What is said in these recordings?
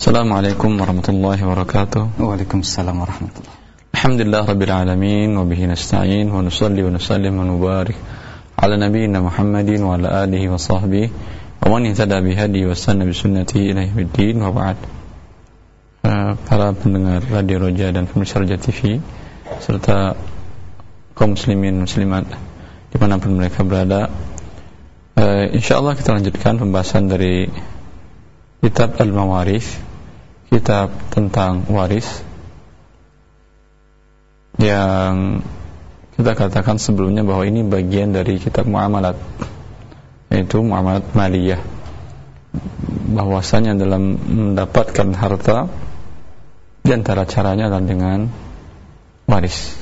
Assalamualaikum warahmatullahi wabarakatuh. Waalaikumsalam warahmatullahi Alhamdulillah Rabbil Alamin nusalli wa nusallim wa nubarik Ala nabiyina Muhammadin ala alihi wa sahbihi. Wa man ila yawmiddin Wa ba'd. Uh, Para pendengar Radio Roja dan pemirsa Roja TV Serta kaum muslimin muslimat Di mana pun mereka berada uh, InsyaAllah kita lanjutkan pembahasan dari Kitab Al-Mawaris Kitab tentang waris Yang kita katakan sebelumnya bahwa ini bagian dari kitab muamalat Yaitu muamalat maliyah. Bahwasanya dalam mendapatkan harta Di antara caranya adalah dengan waris.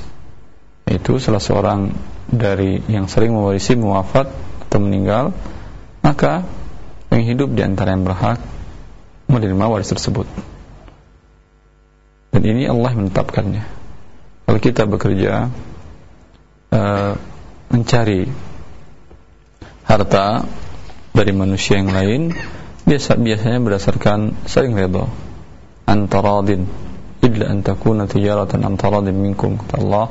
Itu salah seorang dari yang sering mewarisi muafat atau meninggal Maka yang hidup di antara yang berhak menerima waris tersebut dan ini Allah menetapkannya. Kalau kita bekerja uh, mencari harta dari manusia yang lain biasa biasanya berdasarkan saling redha antaradin illa an takuna tijaratan antaradin minkum kata Allah.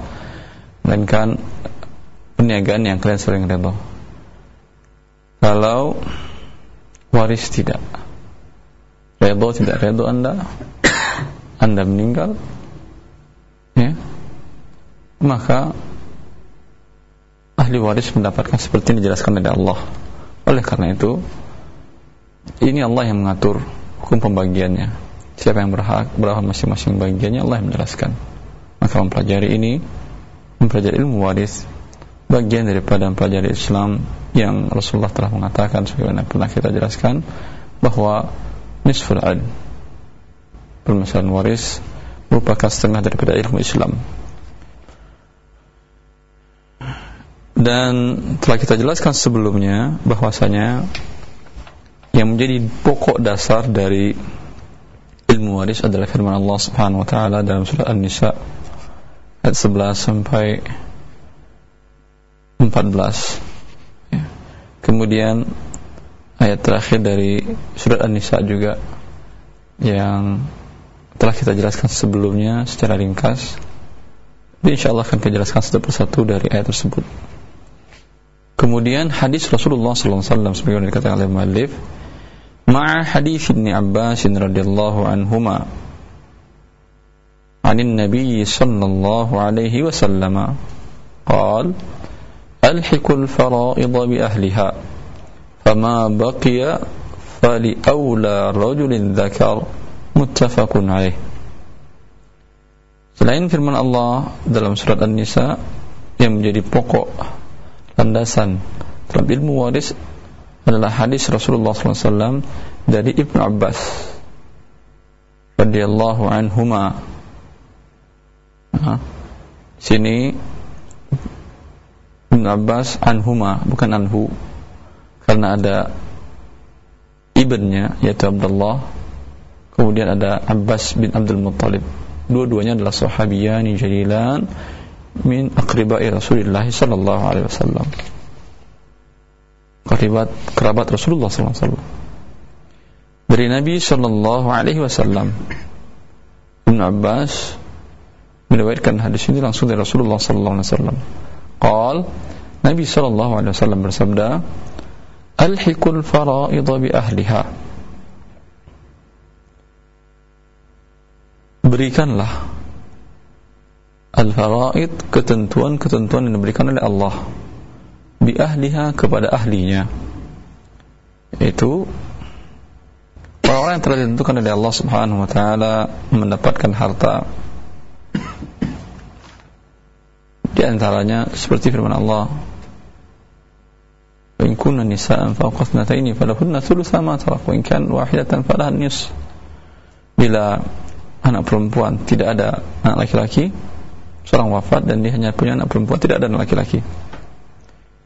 Melainkan perniagaan yang kalian saling redha kalau waris tidak Redo tidak redo anda Anda meninggal ya Maka Ahli waris mendapatkan seperti yang dijelaskan oleh Allah. Oleh karena itu Ini Allah yang mengatur Hukum pembagiannya. Siapa yang berhak, berapa masing-masing bagiannya Allah yang menjelaskan. Maka mempelajari ini Mempelajari ilmu waris Bagian daripada mempelajari Islam Yang Rasulullah telah mengatakan Sebagaimana pernah kita jelaskan Bahwa nisful ilm permasalahan waris merupakan setengah daripada ilmu Islam dan telah kita jelaskan sebelumnya bahwasanya yang menjadi pokok dasar dari ilmu waris adalah firman Allah Subhanahu wa taala dalam surat An-Nisa ayat 11 sampai 14 ya. kemudian ayat terakhir dari surat An-Nisa juga yang telah kita jelaskan sebelumnya secara ringkas dan insyaAllah akan kita jelaskan satu persatu dari ayat tersebut kemudian hadis Rasulullah SAW sebagai yang dikatakan oleh Malif ma'a hadis Ibn Abbas radhiyallahu anhuma عن النبي صلى الله عليه وسلم قال ألحق الفرائض بأهلها فما بقي فلأولى رجل ذكر muttafaqun alaih Selain firman Allah dalam surat An-Nisa yang menjadi pokok landasan dalam ilmu waris adalah hadis Rasulullah SAW dari Ibn Abbas radhiyallahu anhuma. Nah, sini Ibn Abbas anhuma bukan anhu karena ada ibnnya yaitu Abdullah kemudian ada Abbas bin Abdul Muttalib. Dua-duanya adalah sahabiyani jalilan min aqribai Rasulullah sallallahu alaihi wasallam. Kerabat kerabat Rasulullah sallallahu alaihi wasallam. Dari Nabi sallallahu alaihi wasallam. Ibn Abbas meriwayatkan hadis ini langsung dari Rasulullah sallallahu alaihi wasallam. Qal Nabi sallallahu alaihi wasallam bersabda alhiqul faraidha bi ahliha berikanlah al-faraid ketentuan-ketentuan yang diberikan oleh Allah bi ahliha kepada ahlinya itu orang-orang yang telah ditentukan oleh Allah Subhanahu wa taala mendapatkan harta di antaranya seperti firman Allah وإن كن نساء فوق اثنتين فلهن ثلث ما ترك وإن كان واحدة فلها النصف bila anak perempuan. Tidak ada anak laki-laki seorang wafat dan dia hanya punya anak perempuan. Tidak ada anak laki-laki.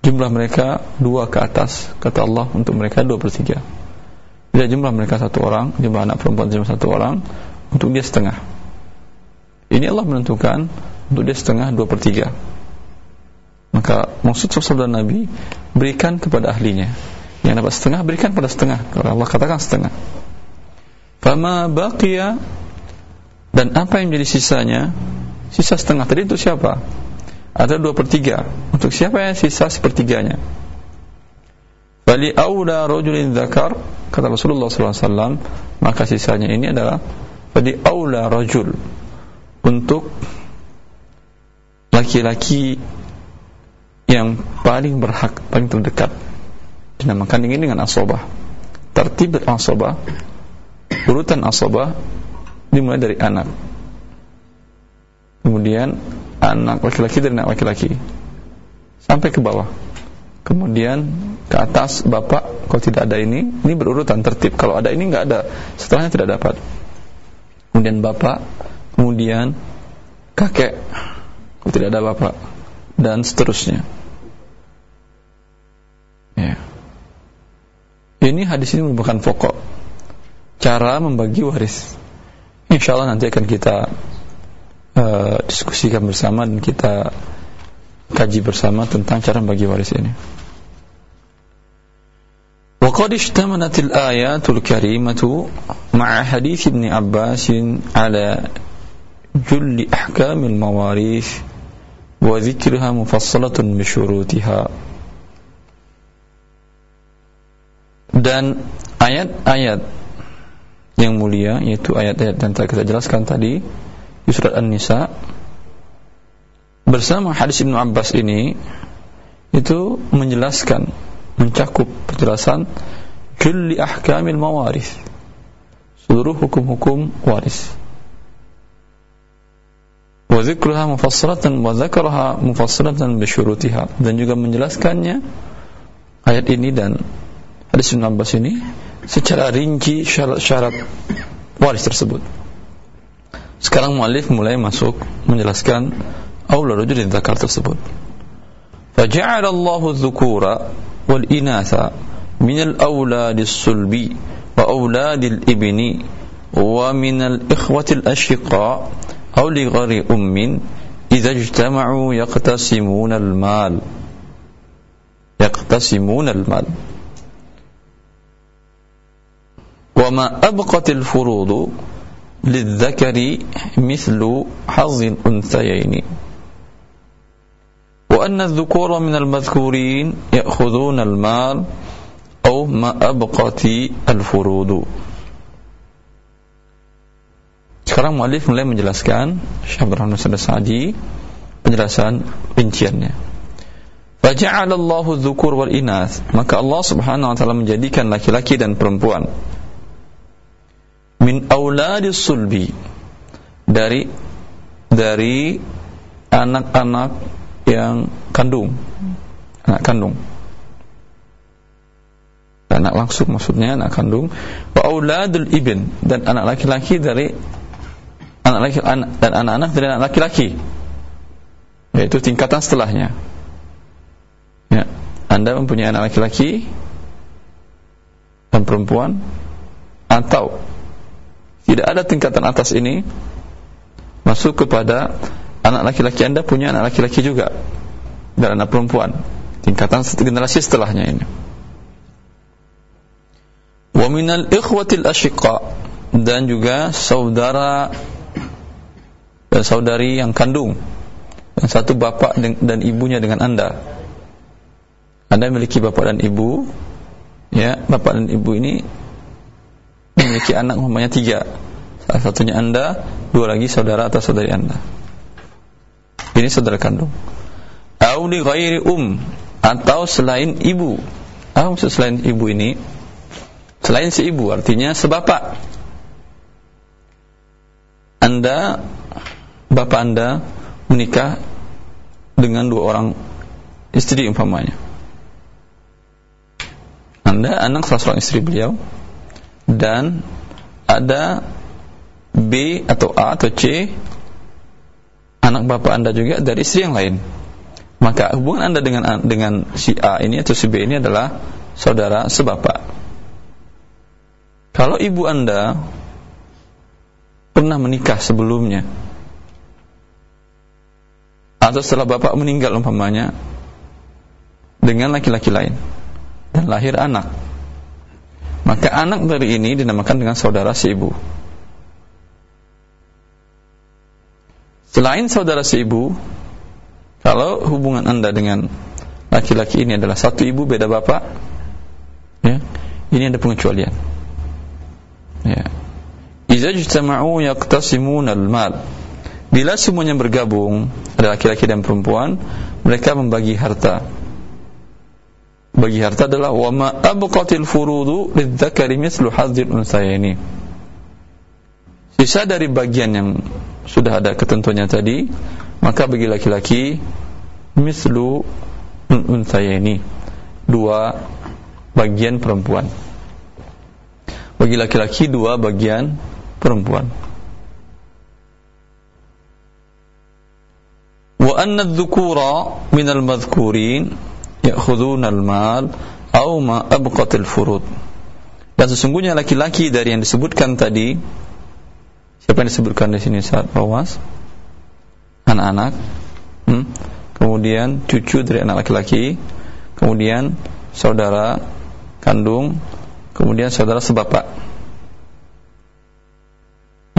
Jumlah mereka dua ke atas kata Allah untuk mereka dua per tiga. Bila jumlah mereka satu orang jumlah anak perempuan jumlah satu orang untuk dia setengah. Ini Allah menentukan untuk dia setengah dua per tiga. Maka maksud sabda Nabi berikan kepada ahlinya. Yang dapat setengah berikan pada setengah. Kalau Allah katakan setengah. Fama baqiya dan apa yang menjadi sisanya? Sisa setengah tadi itu siapa? Ada dua per tiga. Untuk siapa yang sisa sepertiganya? Bali aula rajulin zakar kata Rasulullah SAW maka sisanya ini adalah bali aula rajul untuk laki-laki yang paling berhak paling terdekat dinamakan ini dengan asobah tertib asobah urutan asabah dimulai dari anak. Kemudian anak laki-laki dari anak laki-laki. Sampai ke bawah. Kemudian ke atas bapak kalau tidak ada ini. Ini berurutan tertib. Kalau ada ini nggak ada. Setelahnya tidak dapat. Kemudian bapak kemudian kakek. Kalau tidak ada bapak. Dan seterusnya. Ya. Ini hadis ini merupakan pokok. Cara membagi waris. Insya Allah nanti akan kita uh, diskusikan bersama dan kita kaji bersama tentang cara membagi waris ini. وقد اشتملت الآيات الكريمة مع حديث ابن عباس على جل أحكام المواريث وذكرها مفصلة بشروطها dan ayat-ayat yang mulia yaitu ayat-ayat yang telah kita jelaskan tadi di surat An-Nisa. Bersama hadis Ibnu Abbas ini itu menjelaskan mencakup penjelasan julli ahkamil mawaris seluruh hukum-hukum waris. Wa dzikruha mufassalatan wa dzakaraha mufassalatan bi syurutiha. Dan juga menjelaskannya ayat ini dan hadis Ibnu Abbas ini secara rinci syarat-syarat waris tersebut. Sekarang mualif mulai masuk menjelaskan aula rajul zakar tersebut. فجعل الله الذكور والإناث من الأولاد al وأولاد sulbi ومن awladi الأشقاء ibni wa min إذا اجتمعوا يقتسمون المال يقتسمون المال وما أبقت الفروض للذكر مثل حظ الأنثيين وأن الذكور من المذكورين يأخذون المال أو ما أبقت الفروض Sekarang mu'alif mulai menjelaskan Syekh Rahman Sa'di penjelasan rinciannya. Faja'alallahu dzukur wal inath, maka Allah Subhanahu wa taala menjadikan laki-laki dan perempuan min auladis sulbi. Dari dari anak-anak yang kandung. Anak kandung. Anak langsung maksudnya anak kandung. Wa auladul ibn. Dan anak laki-laki dari anak laki anak, dan anak-anak dari anak laki-laki. Yaitu tingkatan setelahnya. Ya. Anda mempunyai anak laki-laki dan perempuan atau tidak ada tingkatan atas ini masuk kepada anak laki-laki Anda punya anak laki-laki juga dan anak perempuan. Tingkatan generasi setelahnya ini. Wa minal ikhwatil ashiqa dan juga saudara dan saudari yang kandung yang satu bapak dan ibunya dengan Anda. Anda memiliki bapak dan ibu, ya, bapak dan ibu ini memiliki anak umpamanya tiga. Salah satunya anda dua lagi saudara atau saudari anda. Ini saudara kandung. Auli ghairi um atau selain ibu. Apa maksud selain ibu ini selain si ibu artinya sebapak anda bapak anda menikah dengan dua orang istri umpamanya. Anda anak salah seorang istri beliau dan ada B atau A atau C anak bapak anda juga dari istri yang lain. Maka hubungan anda dengan dengan si A ini atau si B ini adalah saudara sebapak. Kalau ibu anda pernah menikah sebelumnya atau setelah bapak meninggal umpamanya dengan laki-laki lain dan lahir anak maka anak dari ini dinamakan dengan saudara si ibu. Selain saudara si ibu kalau hubungan anda dengan laki-laki ini adalah satu ibu beda bapak ya ini ada pengecualian. Ya. Iza ijtama'u yaqtasimun al-mal. Bila semuanya bergabung Ada laki-laki dan perempuan Mereka membagi harta Bagi harta adalah Wa ma abqatil furudu Lidzakari mislu hadzil unsayani Sisa dari bagian yang Sudah ada ketentuannya tadi Maka bagi laki-laki Mislu unsayani Dua bagian perempuan. Bagi laki-laki dua bagian perempuan. Wa anna dzukura min al-madhkurin ya'khuduna al-mal aw ma abqat al-furud. Dan sesungguhnya laki-laki dari yang disebutkan tadi siapa yang disebutkan di sini saat bawas? Anak-anak. Hmm? Kemudian cucu dari anak laki-laki, kemudian saudara kandung, kemudian saudara sebapak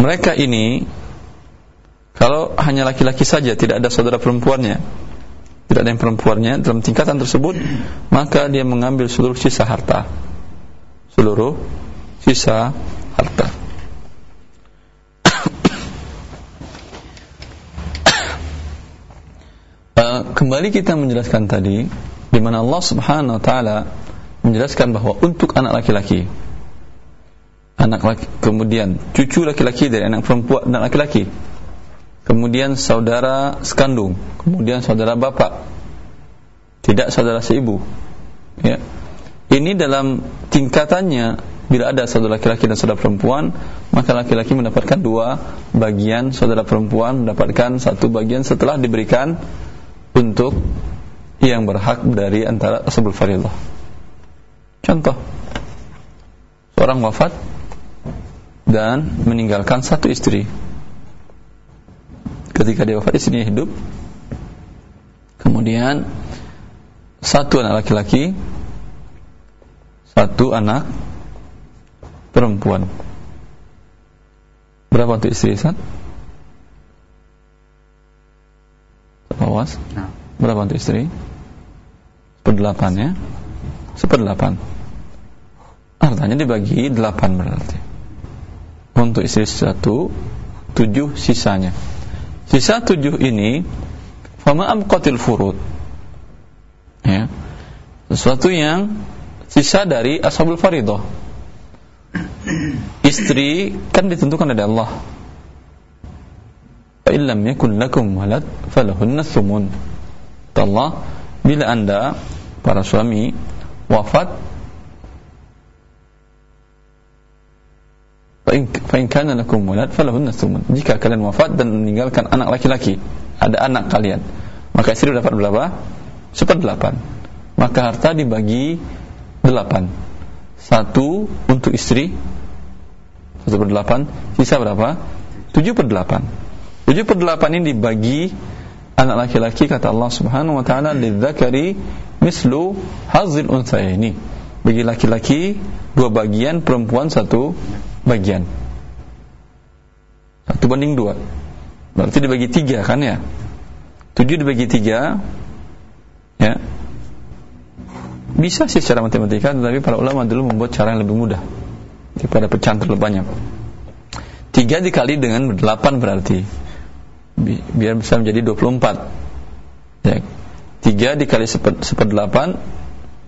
mereka ini kalau hanya laki-laki saja tidak ada saudara perempuannya tidak ada yang perempuannya. Dalam tingkatan tersebut maka dia mengambil seluruh sisa harta. Seluruh sisa harta. Uh, kembali kita menjelaskan tadi di mana Allah Subhanahu wa taala menjelaskan bahwa untuk anak laki-laki anak laki, kemudian cucu laki-laki dari anak perempuan dan laki-laki kemudian saudara sekandung kemudian saudara bapak tidak saudara seibu. Ya. Ini dalam tingkatannya bila ada saudara laki-laki dan saudara perempuan maka laki-laki mendapatkan dua bagian saudara perempuan mendapatkan satu bagian setelah diberikan untuk yang berhak dari antara asbul faridah. Contoh seorang wafat dan meninggalkan satu istri. Ketika dia wafat istrinya hidup, kemudian satu anak laki-laki, satu anak perempuan. Berapa untuk istri Ustaz? Awas. Berapa untuk istri? Seperdelapan ya. Seperdelapan. Artinya dibagi delapan berarti untuk istri satu tujuh sisanya sisa tujuh ini fama amqatil furud. Ya. Sesuatu yang sisa dari ashabul faridah. Istri kan ditentukan oleh Allah. Fa illam yakun lakum walad falahunna thumun. Allah bila anda para suami wafat Fa'in kana lakum walad falahunna thumun. Jika kalian wafat dan meninggalkan anak laki-laki, ada anak kalian, maka istri dapat berapa? Seperdelapan. Maka harta dibagi delapan. Satu untuk istri, satu per delapan, sisa berapa? Tujuh per delapan. Tujuh per delapan ini dibagi anak laki-laki kata Allah Subhanahu Wa Taala lidzakari mislu hazil unsayni. Bagi laki-laki dua bagian, perempuan satu bagian satu banding dua. Berarti dibagi tiga kan ya? Tujuh dibagi tiga ya. Bisa sih secara matematika tetapi para ulama dulu membuat cara yang lebih mudah daripada pecahan terlalu banyak. Tiga dikali dengan delapan berarti. Biar bisa menjadi 24 ya. Tiga dikali seper, delapan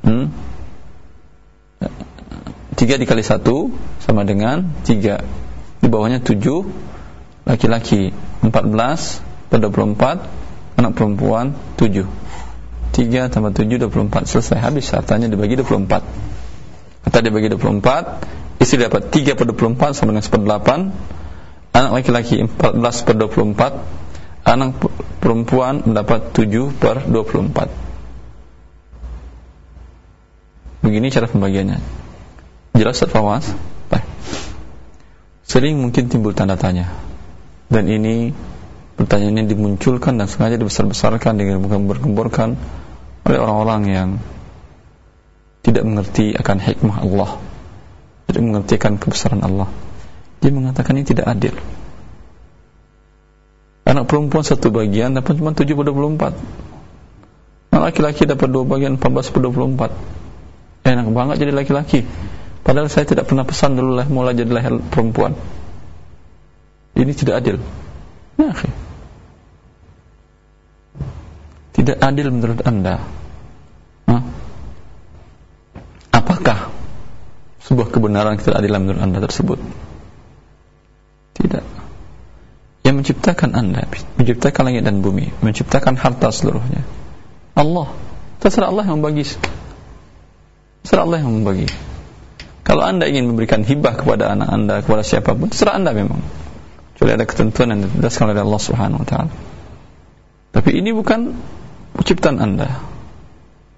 hmm, 3 dikali 1 sama dengan 3 di bawahnya 7 laki-laki 14 per 24 anak perempuan 7 3 tambah 7 24 selesai habis. Hartanya dibagi 24 harta dibagi 24 istri dapat 3 per 24 sama dengan 1 8 anak laki-laki 14 per 24 anak perempuan mendapat 7 per 24 begini cara pembagiannya. Jelas Ustaz Fawas? Sering mungkin timbul tanda tanya Dan ini Pertanyaan ini dimunculkan dan sengaja dibesar-besarkan Dengan bergemborkan Oleh orang-orang yang Tidak mengerti akan hikmah Allah tidak mengertikan kebesaran Allah. Dia mengatakan ini tidak adil. Anak perempuan satu bagian dapat cuma 7 per 24 anak laki-laki dapat dua bagian 14 per 24 enak banget jadi laki-laki. Padahal saya tidak pernah pesan dulu lah mulai jadi lahir perempuan ini tidak adil. Ya tidak adil menurut anda. Hah? apakah sebuah kebenaran ketidakadilan menurut anda tersebut? Tidak. Yang menciptakan anda menciptakan langit dan bumi menciptakan harta seluruhnya. Allah. Terserah Allah yang membagi terserah Allah yang membagi. Kalau anda ingin memberikan hibah kepada anak anda kepada siapa pun terserah anda memang kecuali ada ketentuan yang ditegaskan oleh Allah Subhanahu Wa Taala. Tapi ini bukan penciptaan anda.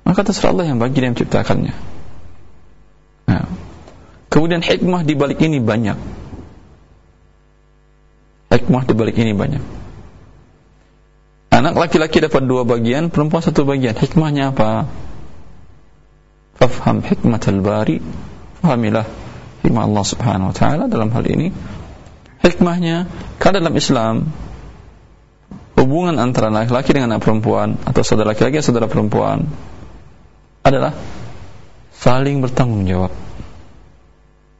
Maka terserah Allah yang bagi dan menciptakannya. Nah, kemudian hikmah di balik ini banyak. Hikmah di balik ini banyak. Anak laki-laki dapat dua bagian perempuan satu bagian. Hikmahnya apa? Fafham hikmatal bari. Fahamilah hikmah Allah subhanahu wa ta'ala dalam hal ini hikmahnya karena dalam Islam hubungan antara laki-laki dengan anak perempuan atau saudara laki-laki saudara perempuan adalah saling bertanggung jawab.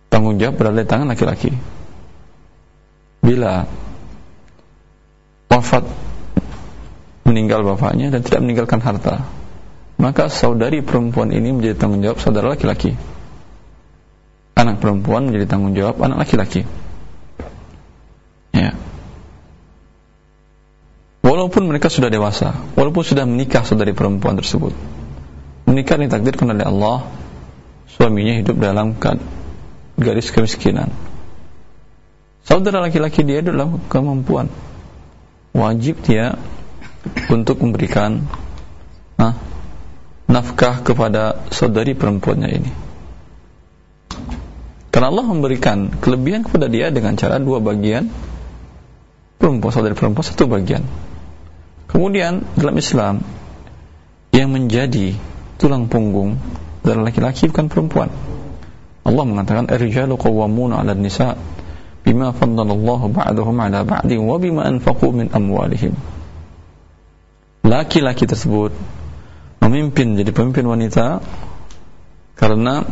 Tanggung jawab berada di tangan laki-laki. Bila wafat meninggal bapaknya dan tidak meninggalkan harta, maka saudari perempuan ini menjadi tanggung jawab saudara laki-laki. Anak perempuan menjadi tanggung jawab anak laki-laki. Ya. Walaupun mereka sudah dewasa, walaupun sudah menikah saudari perempuan tersebut, menikah ditakdirkan oleh Allah, suaminya hidup dalam garis kemiskinan. Saudara laki-laki dia adalah kemampuan. Wajib dia untuk memberikan nah, nafkah kepada saudari perempuannya ini. Karena Allah memberikan kelebihan kepada dia dengan cara dua bagian perempuan saudari perempuan satu bagian. Kemudian dalam Islam yang menjadi tulang punggung dari laki-laki bukan perempuan. Allah mengatakan ar-rijalu qawwamuna 'ala nisa bima faddalallahu ba'dahum 'ala ba'din wa bima anfaqu min amwalihim. Laki-laki tersebut memimpin jadi pemimpin wanita karena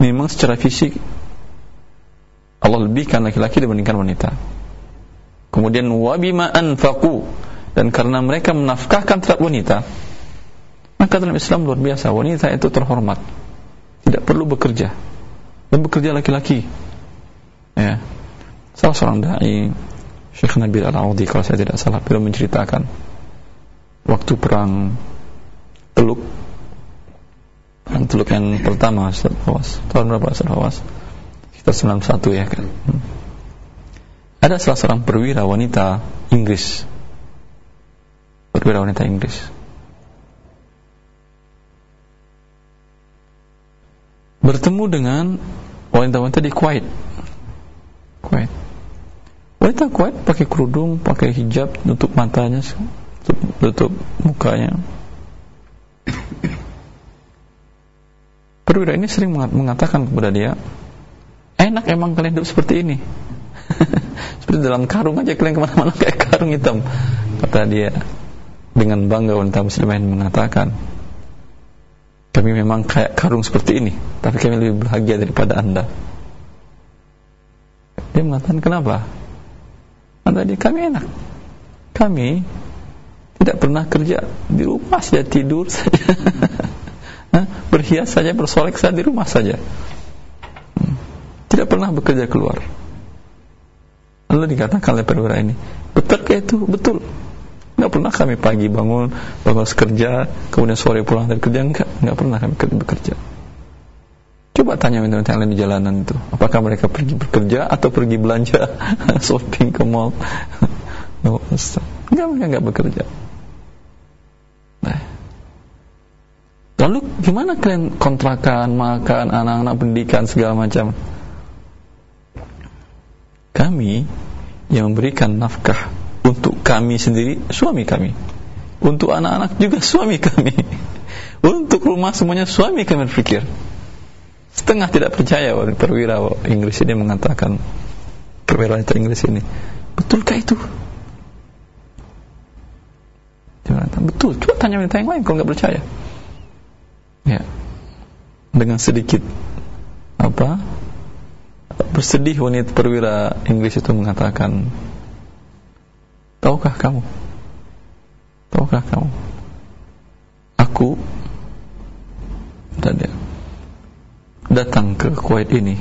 memang secara fisik Allah lebihkan laki-laki dibandingkan wanita. Kemudian wa bima anfaqu. Dan karena mereka menafkahkan terhadap wanita maka dalam Islam luar biasa wanita itu terhormat. Tidak perlu bekerja. Dan bekerja laki-laki. Ya. Salah seorang dai Syekh Nabil Al-Audi kalau saya tidak salah beliau menceritakan waktu perang Teluk perang Teluk yang pertama Ustaz tahun berapa Ustaz Hawas? Kita 91 ya kan? Hmm. Ada salah seorang perwira wanita Inggris perwira wanita Inggris. Bertemu dengan wanita-wanita di Kuwait. Kuwait. Wanita Kuwait pakai kerudung, pakai hijab, tutup matanya, tutup, tutup mukanya. Perwira ini sering mengatakan kepada dia, enak emang kalian hidup seperti ini. seperti dalam karung aja kalian ke mana-mana kayak karung hitam, kata dia dengan bangga wanita muslimah yang mengatakan kami memang kayak karung seperti ini tapi kami lebih bahagia daripada anda. Dia mengatakan kenapa? Anda dia kami enak. Kami tidak pernah kerja di rumah saja tidur saja. Berhias saja bersolek saja di rumah saja. Hmm. tidak pernah bekerja keluar lalu dikatakan oleh perwira ini betul ke itu betul Enggak pernah kami pagi bangun, bangun kerja, kemudian sore pulang dari kerja enggak, enggak pernah kami bekerja. Coba tanya wanita yang lain di jalanan itu, apakah mereka pergi bekerja atau pergi belanja, shopping ke mall? no, enggak, mereka bekerja. Nah. Lalu gimana kalian kontrakan, makan, anak-anak pendidikan segala macam? Kami yang memberikan nafkah untuk kami sendiri suami kami. Untuk anak-anak juga suami kami. Untuk rumah semuanya suami kami berpikir. Setengah tidak percaya perwira Inggris ini mengatakan perwira itu Inggris ini betulkah itu? Betul coba tanya wanita yang lain kalau nggak percaya. Ya. Dengan sedikit apa bersedih wanita perwira Inggris itu mengatakan tahukah kamu? Tahukah kamu? Aku ya, datang ke Kuwait ini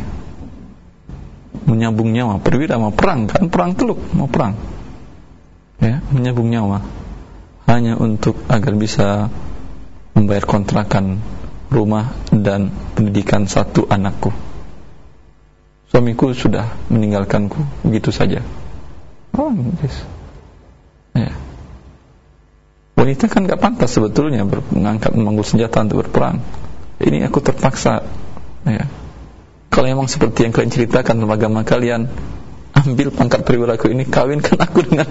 menyambung nyawa perwira mau perang kan? Perang teluk mau perang. Ya menyambung nyawa hanya untuk agar bisa membayar kontrakan rumah dan pendidikan satu anakku. Suamiku sudah meninggalkanku begitu saja. Oh, yes. ya. Wanita kan gak pantas sebetulnya mengangkat memanggul senjata untuk berperang. Ini aku terpaksa. Ya. Kalau memang seperti yang kalian ceritakan dalam agama kalian, ambil pangkat periwiraku ini kawinkan aku dengan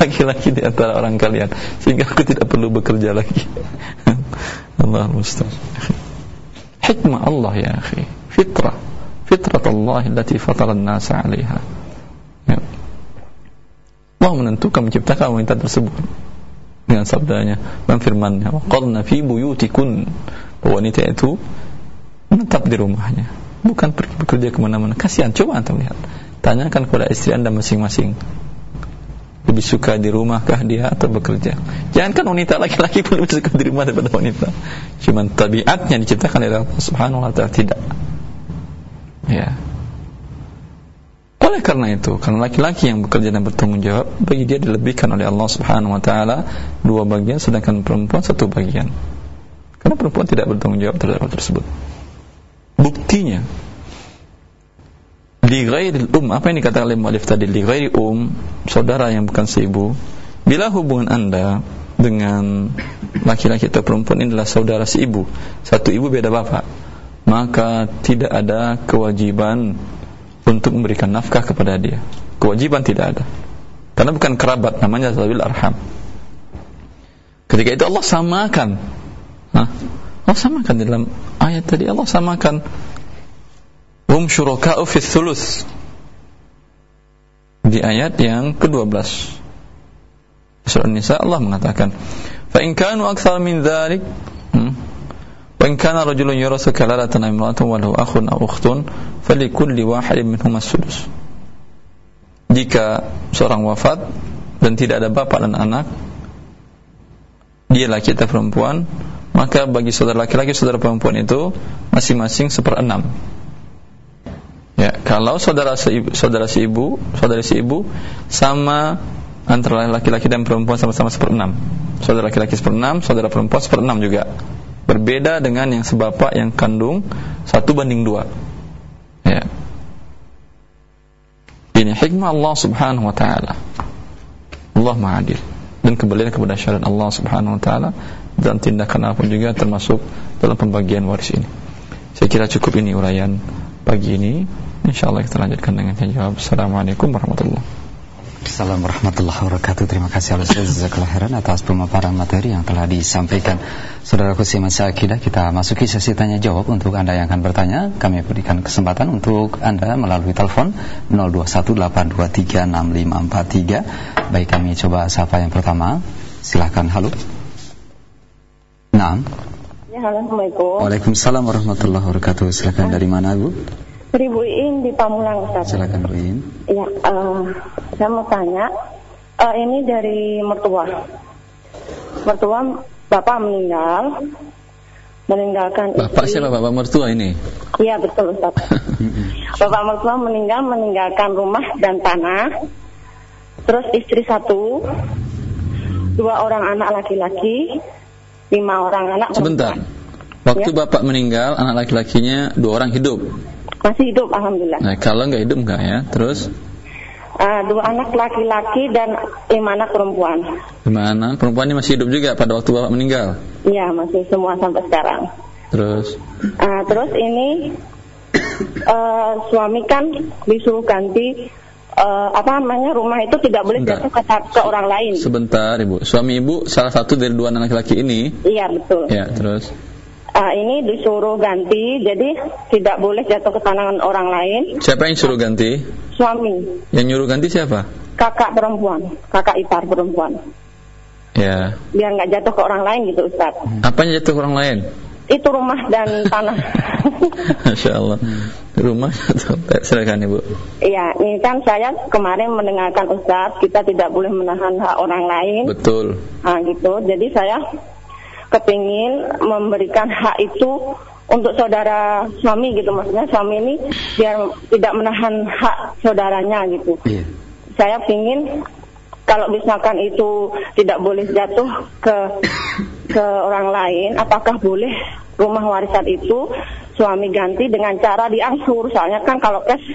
laki-laki di antara orang kalian sehingga aku tidak perlu bekerja lagi. Allah musta'an hikmah Allah ya akhi fitrah fitrat Allah allati fatara an-nasa 'alaiha. Ya. Allah menentukan menciptakan wanita tersebut. Dengan sabdanya dan firman-Nya waqarna fi buyutikun wanita itu menetap di rumahnya. Bukan pergi bekerja ke mana-mana. Kasihan coba anda lihat. Tanyakan kepada istri anda masing-masing. Lebih suka di rumahkah dia atau bekerja? Jangan kan wanita laki-laki pun lebih suka di rumah daripada wanita. Cuman tabiatnya diciptakan oleh Allah subhanahu wa ta'ala. Tidak ya. Oleh karena itu karena laki-laki yang bekerja dan bertanggung jawab bagi dia dilebihkan oleh Allah subhanahu wa ta'ala dua bagian sedangkan perempuan satu bagian. Karena perempuan tidak bertanggung jawab terhadap hal tersebut. Buktinya li ghairil um apa yang dikatakan oleh mu'alif tadi? Li ghairi um saudara yang bukan seibu bila hubungan anda dengan laki-laki atau perempuan ini adalah saudara seibu satu ibu beda bapak maka tidak ada kewajiban untuk memberikan nafkah kepada dia. Kewajiban tidak ada. Karena bukan kerabat namanya zawil arham. Ketika itu Allah samakan. Hah? Allah samakan dalam ayat tadi. Allah samakan. Hum syuraka'u fi thuluth di ayat yang ke-12 Surah Nisa Allah mengatakan fa in kanu akthar min kana rajulun yurasu kalalatan imra'atun wa lahu akhun aw ukhtun falikulli wahidin minhum as-sudus jika seorang wafat dan tidak ada bapak dan anak dia laki atau perempuan maka bagi saudara laki-laki saudara perempuan itu masing-masing seperenam Ya, kalau saudara seibu, saudara si ibu, saudara si ibu sama antara laki-laki dan perempuan sama-sama seperenam. Saudara laki-laki seperenam, saudara perempuan seperenam juga. Berbeda dengan yang sebapak yang kandung satu banding dua. Ya. Ini hikmah Allah Subhanahu wa taala. Allah Ma'adil dan kembali kepada syariat Allah Subhanahu wa taala dan tindakan apa pun juga termasuk dalam pembagian waris ini. Saya kira cukup ini uraian pagi ini. InsyaAllah kita lanjutkan dengan jawab Assalamualaikum warahmatullahi Assalamualaikum warahmatullahi wabarakatuh. Terima kasih Allah Jazakallah khairan atas pemaparan materi yang telah disampaikan. Saudara Kusi Masa Akidah Kita masuki sesi tanya jawab untuk Anda yang akan bertanya. Kami berikan kesempatan untuk Anda melalui telepon 0218236543 Baik kami coba sapa yang pertama. Silahkan halo. Nah Ya, Assalamualaikum. Waalaikumsalam warahmatullahi wabarakatuh. Silahkan dari mana Bu? Seribu In di Pamulang Ustaz. Silakan Bu In. Ya, uh, saya mau tanya, uh, ini dari mertua. Mertua bapak meninggal, meninggalkan Bapak istri. siapa bapak mertua ini? Iya betul Ustaz. bapak mertua meninggal meninggalkan rumah dan tanah. Terus istri satu, dua orang anak laki-laki, lima orang anak. Sebentar. Waktu ya? bapak meninggal, anak laki-lakinya dua orang hidup. Masih hidup, alhamdulillah. Nah, kalau nggak hidup nggak ya? Terus? Uh, dua anak laki-laki dan lima anak perempuan. Lima anak perempuan ini masih hidup juga pada waktu bapak meninggal? Iya, masih semua sampai sekarang. Terus? Uh, terus ini uh, suami kan disuruh ganti uh, apa namanya rumah itu tidak boleh jatuh ke, ke orang lain. Sebentar, ibu. Suami ibu salah satu dari dua anak laki-laki ini? Iya betul. Ya, terus? Ah, ini disuruh ganti, jadi tidak boleh jatuh ke tangan orang lain. Siapa yang suruh ganti? Suami, Yang nyuruh ganti siapa? kakak perempuan, kakak ipar perempuan. Ya. Biar nggak jatuh ke orang lain gitu Ustaz. Apanya jatuh ke orang lain? Itu rumah dan tanah. Masya Allah. Rumah silakan ibu. Iya, ini kan saya kemarin mendengarkan Ustaz, kita tidak boleh menahan hak orang lain. Betul. Nah, gitu. Jadi saya kepingin memberikan hak itu untuk saudara suami gitu maksudnya suami ini biar tidak menahan hak saudaranya gitu. Iya. Saya pingin kalau misalkan itu tidak boleh jatuh ke ke orang lain, apakah boleh rumah warisan itu suami ganti dengan cara diangsur? Soalnya kan kalau cash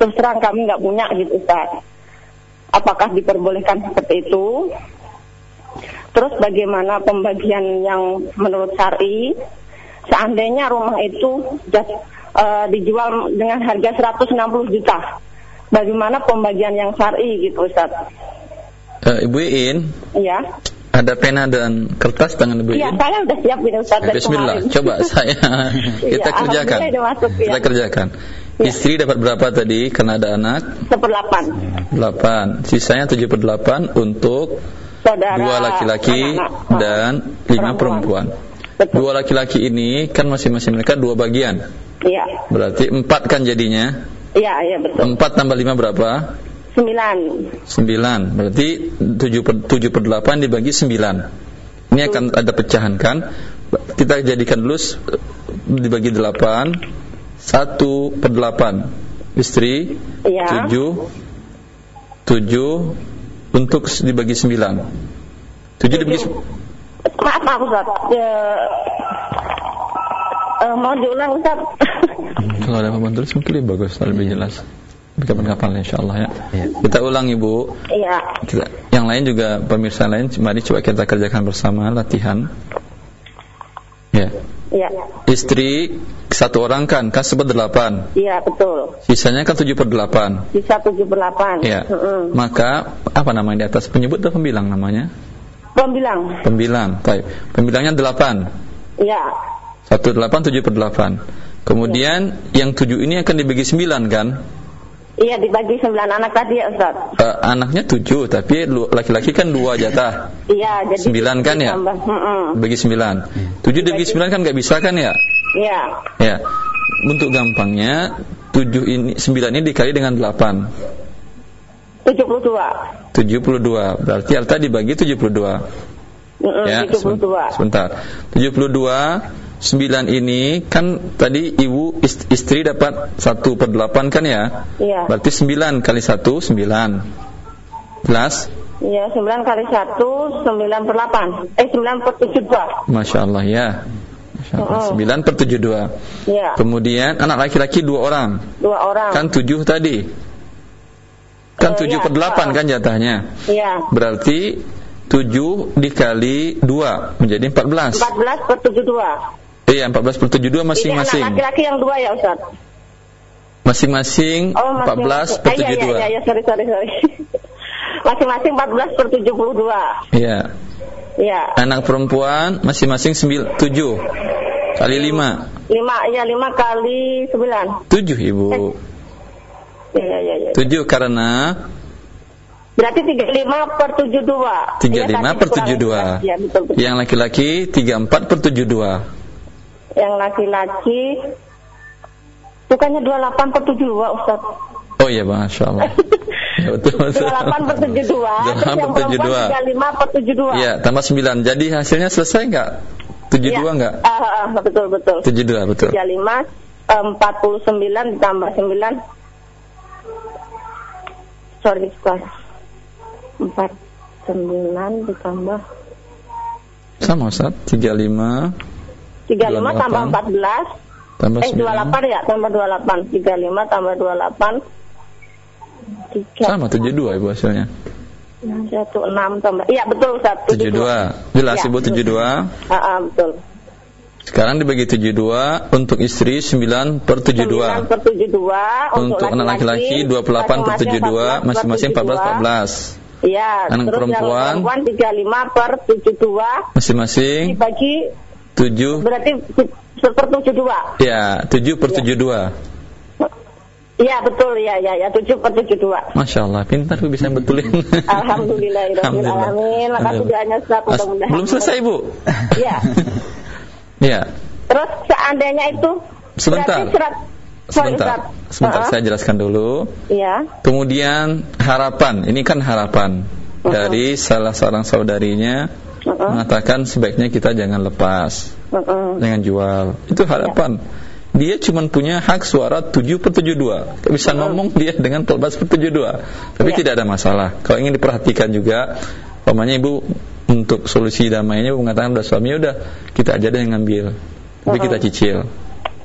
terus terang kami nggak punya gitu Ustaz. Apakah diperbolehkan seperti itu? Terus bagaimana pembagian yang menurut Syari? Seandainya rumah itu just, eh, dijual dengan harga 160 juta. Bagaimana pembagian yang Syari gitu Ustaz? Eh, ibu Iin, Iya. ada pena dan kertas tangan ibu Iya, Iin? saya udah siap ini Ustaz dari Bismillah, kemarin. coba saya kita Iya, kerjakan. masuk, ya. Kita kerjakan. Iya. Istri dapat berapa tadi karena ada anak? Seperdelapan. 8. Sisanya 7 per 8 untuk Saudara. dua laki-laki dan lima perempuan. Betul. Dua laki-laki ini kan masing-masing mereka dua bagian. Iya. Berarti empat kan jadinya. Iya, iya betul. Empat tambah lima berapa? Sembilan. Sembilan. Berarti tujuh per, tujuh per delapan dibagi sembilan. Ini akan ada pecahan kan? Kita jadikan dulu dibagi delapan. Satu per delapan. Istri. Iya. Tujuh. Tujuh. Untuk dibagi sembilan. Tujuh dibagi Tujuh. Maaf, maaf Ustaz. Ya, eh, mau diulang Ustaz? Kalau ada papan tulis mungkin lebih bagus, lebih jelas. Kapan-kapan insya Allah ya. Iya. Kita ulang ibu. Iya. Kita, yang lain juga pemirsa lain, mari coba kita kerjakan bersama latihan. Ya. Iya. Istri satu orang kan, kan seper delapan. Iya, betul. Sisanya kan tujuh per delapan. Bisa tujuh per delapan. Ya. Mm-mm. Maka apa namanya di atas penyebut atau pembilang namanya? Pembilang. Pembilang. Baik. Pembilangnya delapan. Iya. Satu delapan tujuh per delapan. Kemudian yang tujuh ini akan dibagi sembilan kan? Iya, dibagi sembilan anak tadi ya Ustaz. Eh, anaknya tujuh, tapi laki-laki kan dua jatah. Iya, jadi Sembilan kan ya? Bagi sembilan. Tujuh dibagi sembilan kan nggak bisa kan ya? Iya. Ya. Untuk gampangnya, tujuh ini sembilan ini dikali dengan delapan. 72. 72 berarti harta dibagi 72 Mm-mm, ya 72. sebentar 72 9 ini kan tadi ibu ist- istri dapat 1 per 8 kan ya Iya. berarti 9 kali 1 9 jelas Iya, 9 kali 1, 9 per 8. Eh, 9 per 72. Masya Allah ya Masya Allah. Oh. 9 per 72 Iya, kemudian anak laki-laki dua orang dua orang. kan 7 tadi kan Eh, 7 iya, per 8 kan jatahnya Iya. berarti 7 dikali 2 menjadi 14 14 per 72. Iya 14 per 72 Ini anak masing-masing laki-laki yang dua ya, Ustaz? Masing-masing Oh, 14 masing-masing. per Ah, iya, 72 Iya, iya, iya, sorry, sorry, sorry. masing-masing 14 per 72. Iya Iya. Anak perempuan masing-masing 7 Kali 5 5, iya 5 kali 9. 7 ibu Iya, iya, iya. 7 karena Berarti 35 per 72. 35 Iya, per tadi kurang 72 Iya, betul, betul. Yang laki-laki 34 per 72 Yang laki-laki bukannya 28 per 72, Ustaz. Oh iya Masya Allah ya, betul, betul. 28 per 72. terus 28 yang per 72 perempuan 35 per 72. Iya tambah 9 Jadi hasilnya selesai nggak? 72 Iya. nggak? Ah, ah, ah, betul, betul. 72 betul 35 eh, 49 ditambah 9 sorry Ustaz 49 ditambah Sama Ustaz 35 35 28. tambah 14 Tambah eh 9 28 ya tambah 28 35 tambah 28 3 Sama 72 ibu hasilnya. 1 6 tambah. Iya betul Ustaz. 72 Jelas Iya, ibu 72 ah, ah, betul. Sekarang dibagi 72 Untuk istri 9 per 72 9 per 72 Untuk anak laki-laki 28 per 72 Masing-masing 14 14 Iya, Anak terus perempuan. yang perempuan 35 per 72 Masing-masing. Dibagi 7 Berarti sepertujuh dua. ya 7 per 72 Iya betul ya ya ya tujuh per tujuh dua. Masya Allah pintar Bu bisa betulin Alhamdulillah, Alhamdulillah. alamin. Makasih doanya Ustaz mudah-mudahan. belum selesai Bu Iya. ya Terus seandainya itu Sebentar. Sorry, sebentar sebentar Uh-uh. saya jelaskan dulu Iya. kemudian harapan ini kan harapan dari salah seorang saudarinya Uh-uh. mengatakan sebaiknya kita jangan lepas Uh-uh. jangan jual itu harapan dia cuma punya hak suara 7 per 72 Gak bisa ngomong dia dengan 12 per 72 tapi Iya. tidak ada masalah kalau ingin diperhatikan juga Pamannya ibu untuk solusi damainya ibu mengatakan udah suami udah kita aja deh yang ngambil tapi Uh-uh. kita cicil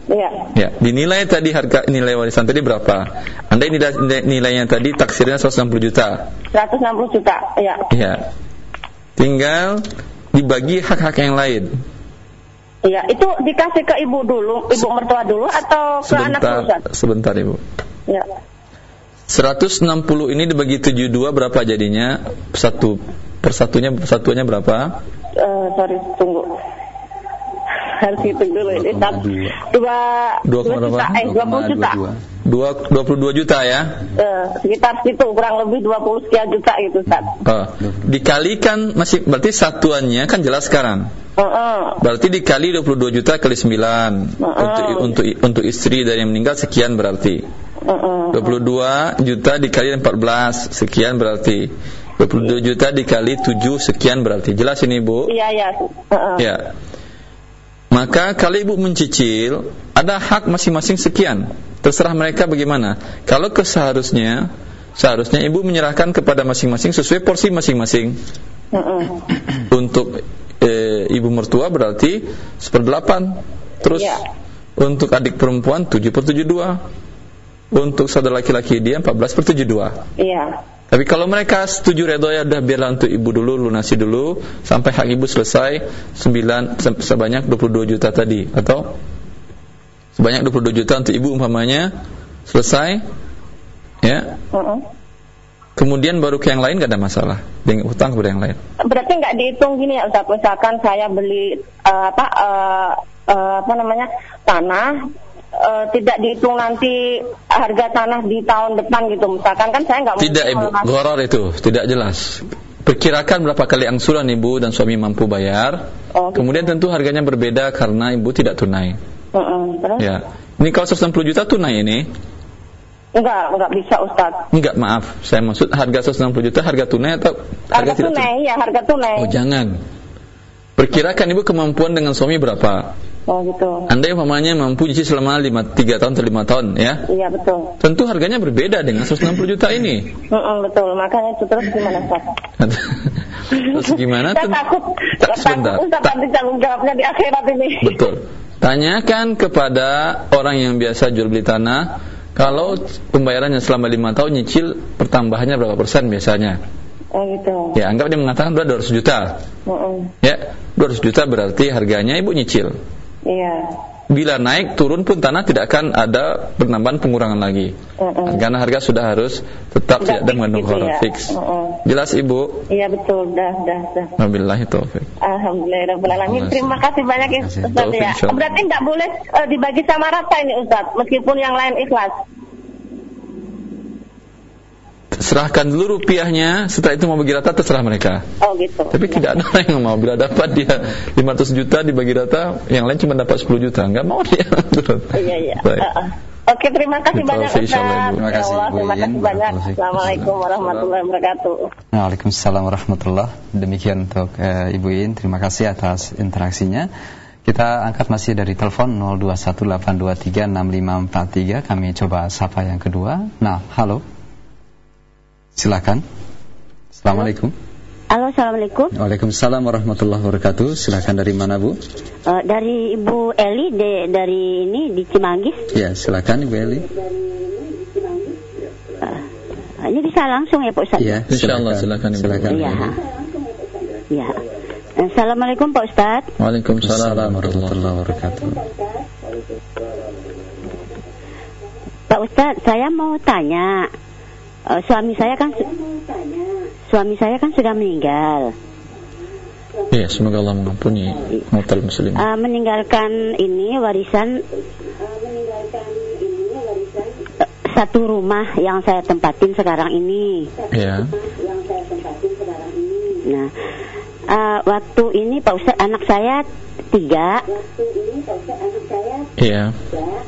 Iya. Ya, dinilai tadi harga nilai warisan tadi berapa? Anda nilai, nilai- nilainya tadi taksirnya 160 juta. 160 juta. Iya. Ya. Tinggal dibagi hak-hak yang lain. Iya, itu dikasih ke ibu dulu, ibu mertua dulu atau ke anak dulu, Sebentar, sebentar Ibu. Iya. 160 ini dibagi 72 berapa jadinya? Satu persatunya persatuannya berapa? Eh, sorry, tunggu. Harus hitung dulu ini. Sat- Dua, Dua dua juta, eh, 20 juta. 2 22 juta ya. Eh, sekitar situ, kurang lebih 20 sekian juta gitu, Ustaz. Oh, dikalikan masih berarti satuannya kan jelas sekarang. Heeh. Berarti dikali 22 juta kali 9 untuk untuk untuk istri dari yang meninggal sekian berarti. Heeh. 22 juta dikali 14 sekian berarti. 22 juta dikali 7 sekian berarti. Jelas ini, Bu? Iya, iya. Ya. Maka kalau ibu mencicil, ada hak masing-masing sekian. Terserah mereka bagaimana. Kalau keseharusnya, seharusnya ibu menyerahkan kepada masing-masing sesuai porsi masing-masing. Untuk eh, ibu mertua berarti seperdelapan. Terus Iya. untuk adik perempuan 7 per 72. Untuk saudara laki-laki dia 14 per 72. Iya. Tapi kalau mereka setuju redo ya udah biarlah untuk ibu dulu lunasi dulu sampai hak ibu selesai 9 se- sebanyak 22 juta tadi. Atau sebanyak 22 juta untuk ibu umpamanya selesai ya. Heeh. kemudian baru ke yang lain gak ada masalah. Dengan utang kepada yang lain. Berarti nggak dihitung gini ya Ustaz, misalkan saya beli eh, apa eh, eh, apa namanya tanah eh, tidak dihitung nanti harga tanah di tahun depan gitu. Misalkan kan saya nggak tidak ibu. goror itu. Tidak jelas. Perkirakan berapa kali angsuran ibu dan suami mampu bayar. Oh, gitu. kemudian tentu harganya berbeda karena ibu tidak tunai. Heeh, terus? Ya. Ini kalau 160 juta tunai ini? Enggak enggak bisa Ustaz Enggak, maaf. Saya maksud harga 160 juta harga tunai atau harga, tidak tunai? ya harga tunai. Oh, jangan. Perkirakan Ibu kemampuan dengan suami berapa? Oh gitu Anda umpamanya mampu cicil selama 5 3 tahun atau 5 tahun ya. iya betul Tentu harganya berbeda dengan 160 juta ini. Heeh, betul makanya itu terus gimana Ustaz Terus gimana? saya takut Tak, sebentar. takut Ustaz Tak- nanti tanggung jawabnya di akhirat ini Betul. Tanyakan kepada orang yang biasa jual beli tanah, kalau pembayarannya selama 5 tahun nyicil pertambahannya berapa persen biasanya? oh gitu Ya, anggap dia mengatakan udah 200 juta. Heeh. Ya, 200 juta berarti harganya ibu nyicil. Iya Bila naik turun pun tanah tidak akan ada penambahan pengurangan lagi. Heeh. Karena harga sudah harus tetap tidak ada mengandung gitu ya. fix. Heeh. Jelas ibu. Iya betul, dah, dah, dah. Wabillahi taufik. Alhamdulillahirobbilalamin. Terima kasih banyak ya. Ustaz ya. Berarti nggak boleh eh, dibagi sama rata ini Ustaz, meskipun yang lain ikhlas. Serahkan dulu rupiahnya, setelah itu mau bagi rata terserah mereka. Oh gitu. Tapi tidak ada orang yang mau bila dapat dia 500 juta dibagi rata, yang lain cuma dapat 10 juta, enggak mau dia. Betul. Iya iya. Baik. Uh, uh. Oke, terima kasih Betul, banyak Ustaz. Terima kasih, Ya Allah, terima kasih banyak. Assalamualaikum warahmatullahi wabarakatuh. Waalaikumsalam warahmatullah. Demikian untuk eh, Ibu In. Terima kasih atas interaksinya. Kita angkat masih dari telepon 0218236543. Kami coba sapa yang kedua. Nah, halo. Silakan. Assalamualaikum. Halo, assalamualaikum. Waalaikumsalam warahmatullahi wabarakatuh. Silakan dari mana Bu? Eh, dari Ibu Eli de, dari ini di Cimanggis. Ya, silakan Ibu Eli. Eh, ini bisa langsung ya Pak Ustaz? Ya, Insyaallah, silakan, Ibu. Silakan. Iya. Ibu Eli. Ya. Assalamualaikum Pak Ustaz. Waalaikumsalam warahmatullahi wabarakatuh. Pak Ustaz, saya mau tanya. Eh, suami saya kan su- suami saya kan sudah meninggal. Iya, semoga Allah mengampuni mutal muslim. Uh, meninggalkan ini warisan eh, satu rumah yang saya tempatin sekarang ini. Iya. Nah, uh, waktu ini Pak Ustadz anak saya tiga, Iya.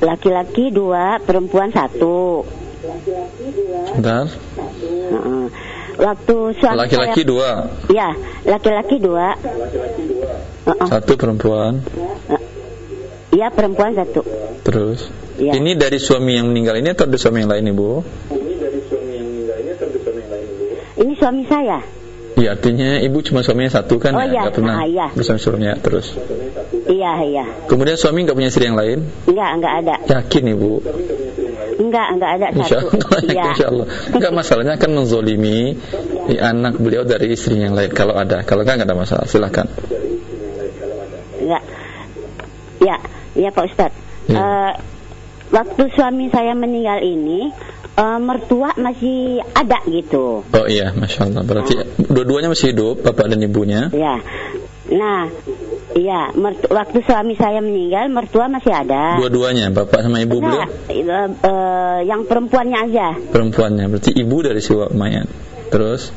laki-laki dua, perempuan satu. Bentar. Uh, waktu suami Laki-laki saya, dua, ya laki-laki dua, Uh-uh. satu perempuan. Iya perempuan satu. Terus. Iya. Ini dari suami yang meninggal ini atau dari suami yang lain, Ibu? Ini suami saya. Iya, artinya Ibu cuma suaminya satu kan Oh, ya? iya. Nggak pernah Ah, iya. bersama suaminya terus. Iya iya. Kemudian suami nggak punya istri yang lain? Enggak enggak ada. Yakin Ibu? Enggak enggak ada Insya satu. Allah, Iya. insya Allah. Enggak masalahnya kan menzolimi di anak beliau dari istri yang lain kalau ada. Kalau enggak enggak ada masalah. Silakan. Enggak. Ya, ya Pak Ustadz. Ya. Eh, waktu suami saya meninggal ini, eh, mertua masih ada gitu. Oh iya, masya Allah. Berarti dua-duanya masih hidup, bapak dan ibunya. Ya. Nah, iya, waktu suami saya meninggal, mertua masih ada. Dua-duanya, bapak sama ibu beliau. Enggak, eh, eh, yang perempuannya aja. Perempuannya, berarti ibu dari si mayat. Terus,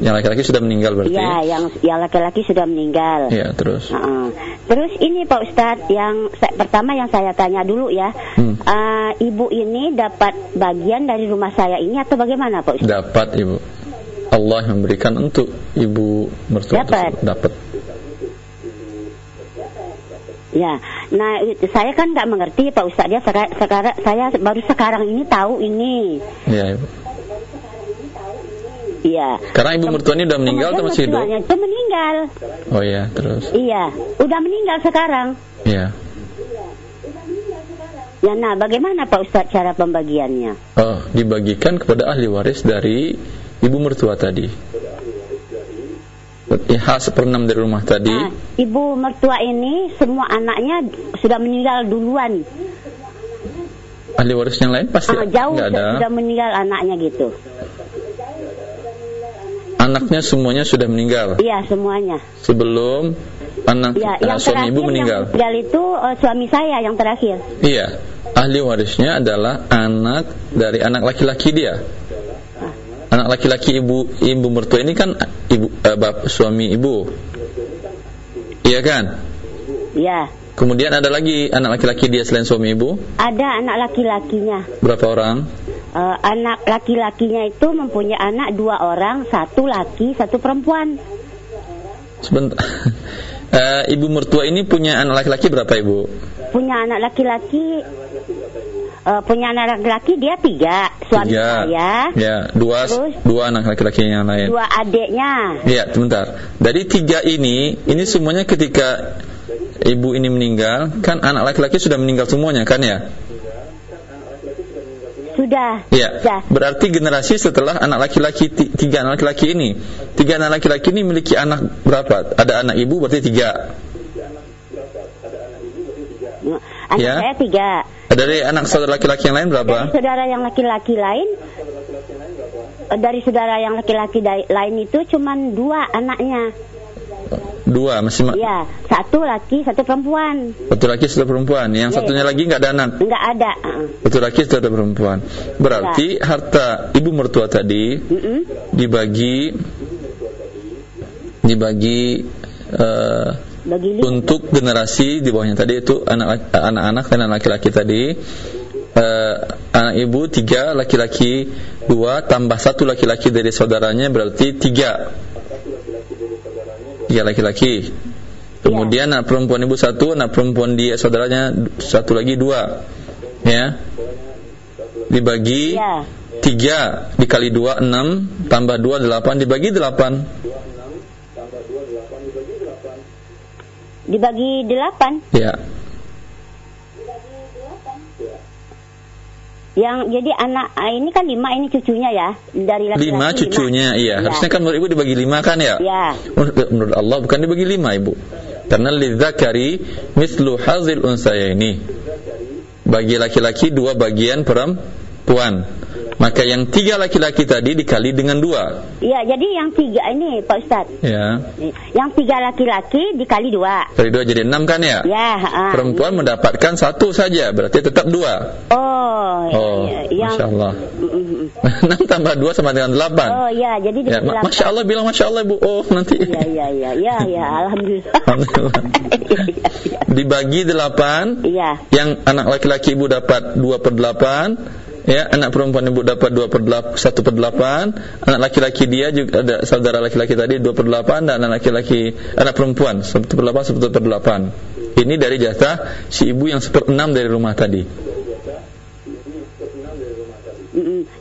yang laki-laki sudah meninggal berarti. Ya, yang yang laki-laki sudah meninggal. Iya, terus. Heeh. Terus ini Pak Ustadz yang pertama yang saya tanya dulu ya, Hmm. Eh, ibu ini dapat bagian dari rumah saya ini atau bagaimana Pak Ustadz? Dapat ibu. Allah memberikan untuk ibu mertua Dapat. Dapat. Ya, nah saya kan nggak mengerti Pak Ustadz ya sekarang, sekarang saya baru sekarang ini tahu ini. Iya, ibu. Iya. Karena ibu mertua ini udah meninggal atau masih hidup? mertuanya Itu meninggal. Oh iya, terus. Iya, udah meninggal sekarang. Iya. Ya, nah bagaimana Pak Ustadz cara pembagiannya? Oh, dibagikan kepada ahli waris dari ibu mertua tadi. Ya, seperenam dari rumah tadi. Nah, ibu mertua ini semua anaknya sudah meninggal duluan. Ahli waris yang lain pasti Ah, jauh ada. sudah meninggal anaknya gitu. Anaknya semuanya sudah meninggal Iya semuanya. sebelum anak Ya, yang suami ibu meninggal. yang meninggal itu eh, suami saya yang terakhir. Iya. Ahli warisnya adalah anak dari anak laki-laki dia. Anak laki-laki ibu ibu mertua ini kan ibu eh, bap, suami ibu. Iya kan? Ya, Kemudian ada lagi anak laki-laki dia selain suami ibu. ada anak laki-lakinya. Berapa orang? Eh, anak laki-lakinya itu mempunyai anak dua orang, satu laki, satu perempuan. Sebentar. Eh, ibu mertua ini punya anak laki-laki berapa ibu? Punya anak laki-laki, eh, punya anak laki-laki dia tiga, suami Tiga. saya, Ya, dua Terus? dua anak laki-laki yang lain. dua adiknya. Ya, sebentar. Dari tiga ini, ini semuanya ketika ibu ini meninggal, kan anak laki-laki sudah meninggal semuanya, kan ya? Sudah. Ya. Sudah. Berarti generasi setelah anak laki-laki ti- tiga anak laki-laki ini, tiga anak laki-laki ini memiliki anak berapa? Ada anak ibu berarti tiga. Anak Ya. saya tiga. Dari anak saudara laki-laki yang lain Dari berapa? saudara yang laki-laki lain, dari saudara yang laki-laki lain itu cuman dua anaknya. Dua, masih ma- Ya, satu laki, satu perempuan. satu laki satu perempuan. Yang Ya, satunya ya. lagi nggak ada anak. Enggak ada. uh-uh. Satu laki satu perempuan. Berarti harta ibu mertua tadi Mm-mm. dibagi dibagi eh, Bagi untuk generasi di bawahnya tadi itu anak anak-anak dan anak laki-laki tadi eh, anak ibu tiga laki-laki dua tambah satu laki-laki dari saudaranya berarti tiga tiga laki-laki. Kemudian anak perempuan ibu satu anak perempuan dia saudaranya satu lagi dua ya. Dibagi Ya, tiga dikali dua enam tambah dua delapan dibagi delapan. Dibagi delapan. ya Yang jadi anak ah, ini kan lima ini cucunya ya dari laki-laki lima cucunya iya. Ya. harusnya kan menurut ibu dibagi lima kan ya? Ya. Menurut menurut Allah bukan dibagi lima ibu. Karena lidzakari mislu hazil unsaya ini bagi laki-laki dua bagian perempuan Maka yang tiga laki-laki tadi dikali dengan dua. Iya, jadi yang tiga ini Pak Ustadz. Ya. Yang tiga laki-laki dikali dua. Kali dua jadi enam kan ya? Ya. ah. Perempuan mendapatkan satu saja, berarti tetap dua. Oh, Oh, yang. Masya Allah. Enam tambah dua sama dengan delapan. Oh ya, jadi Ya, ma- delapan. Masya Allah bilang Masya Allah Bu. Oh nanti. Iya, iya, iya, iya, ya, alhamdulillah. Alhamdulillah. Iya, iya. Dibagi delapan, Iya. yang anak laki-laki ibu dapat dua per delapan, ya anak perempuan ibu dapat dua per delapan, satu per delapan, anak laki-laki dia juga ada saudara laki-laki tadi dua per delapan dan anak laki-laki anak perempuan satu per delapan, satu per delapan. Ini dari jatah si ibu yang seperenam dari rumah tadi.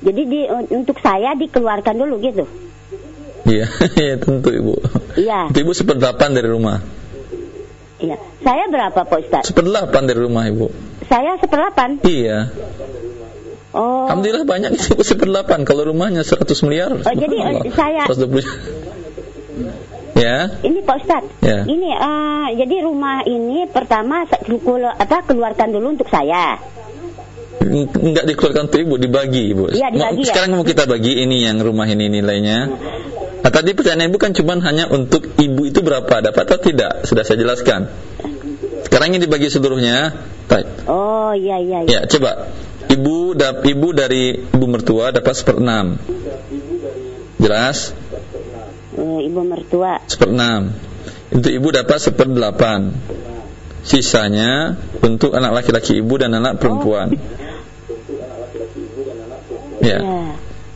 Jadi di, untuk saya dikeluarkan dulu gitu. Iya, iya tentu ibu. Iya, ibu seperdelapan dari rumah. iya. Saya berapa Pak Ustadz? Seperdelapan dari rumah ibu. Saya seperdelapan. Iya. Oh. Alhamdulillah banyak ibu seperdelapan. Kalau rumahnya 100 miliar. Oh, jadi, eh, saya- 120. ya. Ini Pak Ustadz, Ya. ini eh, jadi rumah ini pertama apa keluarkan dulu untuk saya. Enggak dikeluarkan untuk ibu, dibagi ibu. Iya, dibagi, Mau- ya. Sekarang mau kita bagi ini yang rumah ini nilainya. Nah, tadi pertanyaan ibu kan cuma hanya untuk ibu itu berapa, dapat atau tidak? Sudah saya jelaskan. Sekarang ini dibagi seluruhnya. Baik. Oh iya iya. iya. Ya, coba. Ibu dap, ibu dari ibu mertua dapat seperenam. Jelas? Eh, ibu mertua. Seperenam. Untuk ibu dapat seperdelapan. Sisanya untuk anak laki-laki ibu dan anak perempuan. Ya. Ya.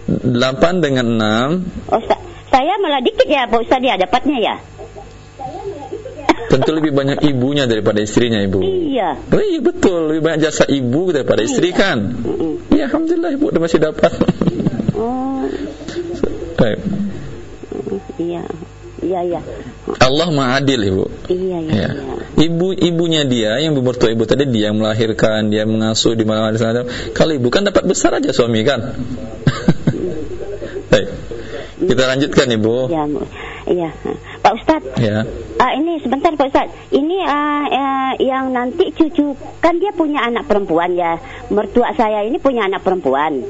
8 dengan 6 Oh, sa- saya malah dikit ya Pak Ustadz ya dapatnya ya. Tentu lebih banyak ibunya daripada istrinya ibu. Iya. Oh iya betul, lebih banyak jasa ibu daripada istri kan. Mm-mm. Ya alhamdulillah ibu udah masih dapat. Oh, Baik. iya. Iya iya. Allah ma'adil ibu. Iya iya. Ya. iya. Ibu ibunya dia yang ibu mertua ibu tadi dia yang melahirkan, dia mengasuh di mana di sana. Kalau ibu kan dapat besar aja suami kan. Baik. Kita lanjutkan ibu. Iya. Iya. Pak Ustadz, Ya. ah, ini sebentar Pak Ustadz. Ini ah, eh, yang nanti cucu kan dia punya anak perempuan ya. Mertua saya ini punya anak perempuan.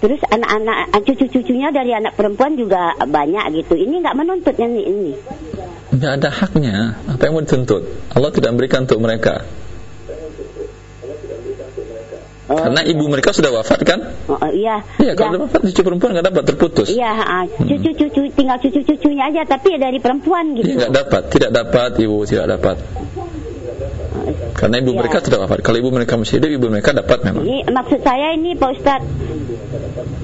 Terus anak-anak cucu-cucunya dari anak perempuan juga banyak gitu. Ini nggak menuntut yang ini. Nggak ada haknya. Apa yang mau dituntut? Allah tidak memberikan untuk mereka. Oh, Karena ibu mereka sudah wafat kan? oh, oh, iya. Iya, kalau Dah- udah wafat cucu perempuan nggak dapat terputus. Iya, ah, cucu-cucu tinggal cucu-cucunya aja tapi ya dari perempuan gitu. nggak dapat, tidak dapat ibu tidak dapat. Karena ibu Iya. mereka sudah wafat. Kalau ibu mereka masih hidup, ibu mereka dapat memang. Ini maksud saya ini Pak Ustadz.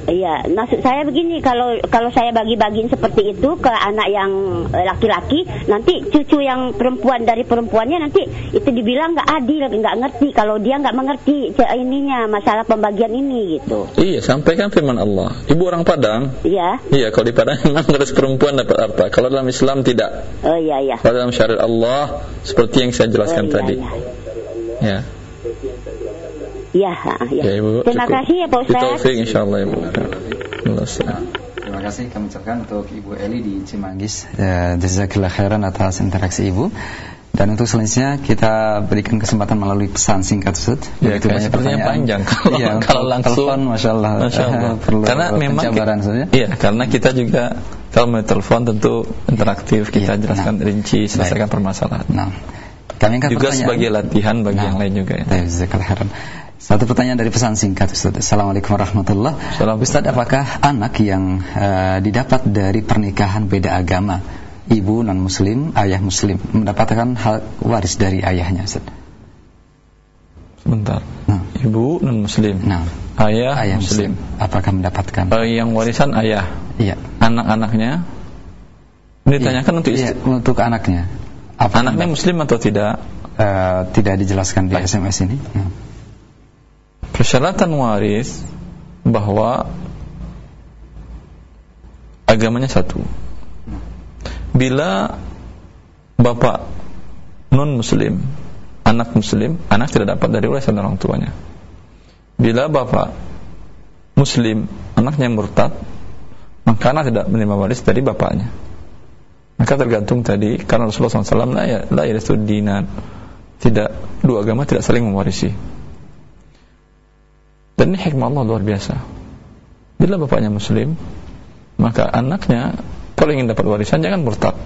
Iya, maksud saya begini kalau kalau saya bagi-bagiin seperti itu ke anak yang laki-laki, nanti cucu yang perempuan dari perempuannya nanti itu dibilang nggak adil, nggak ngerti kalau dia nggak mengerti ininya masalah pembagian ini gitu. Iya, sampaikan firman Allah. Ibu orang Padang, Iya, iya kalau di Padang memang harus perempuan dapat harta. Kalau dalam Islam tidak. oh iya iya. Kalau dalam syariat Allah seperti yang saya jelaskan oh, iya, tadi. Iya, Ya. iya, ah, iya. Ya, Ibu. Terima cukup. kasih ya Pak Ustadz. Taufik insyaallah Ibu. Terima kasih kami ucapkan untuk Ibu Eli di Cimanggis. Ya, Jazakillah khairan atas interaksi Ibu. Dan untuk selanjutnya kita berikan kesempatan melalui pesan singkat Ustaz. Ya, Begitu kayak banyak sepertinya pertanyaan. panjang. Kalau- Iya, kalau langsung- telepon Masya Allah, Masya Allah. perlu karena memang penjabaran saja. Iya, karena kita juga kalau mau telepon tentu interaktif, kita Iya, jelaskan nah. rinci, selesaikan permasalahan. Nah, kami angkat juga pertanyaan. sebagai latihan bagi Nah, yang lain juga ya. khairan. Satu pertanyaan dari pesan singkat Ustaz. Assalamualaikum warahmatullahi Assalamualaikum. Ustaz, apakah anak yang eh, didapat dari pernikahan beda agama, ibu non muslim, ayah muslim, mendapatkan hak waris dari ayahnya Ustaz? Sebentar. Nah, Ibu non muslim, nah ayah, ayah muslim. muslim. Apakah mendapatkan? Eh, yang warisan ayah, Iya. anak-anaknya ini ditanyakan untuk Iya, istri. untuk anaknya. Apa Anaknya muslim atau tidak? eh, tidak dijelaskan di Baik. SMS ini. Nah. Persyaratan waris bahwa agamanya satu. Bila bapak non muslim, anak muslim, anak tidak dapat dari warisan orang tuanya. Bila bapak muslim, anaknya murtad, maka anak tidak menerima waris dari bapaknya. Maka tergantung tadi karena Rasulullah SAW la yarisu dinan. Tidak dua agama tidak saling mewarisi. Dan ini hikmah Allah luar biasa. Bila bapaknya muslim, maka anaknya kalau ingin dapat warisan jangan murtad.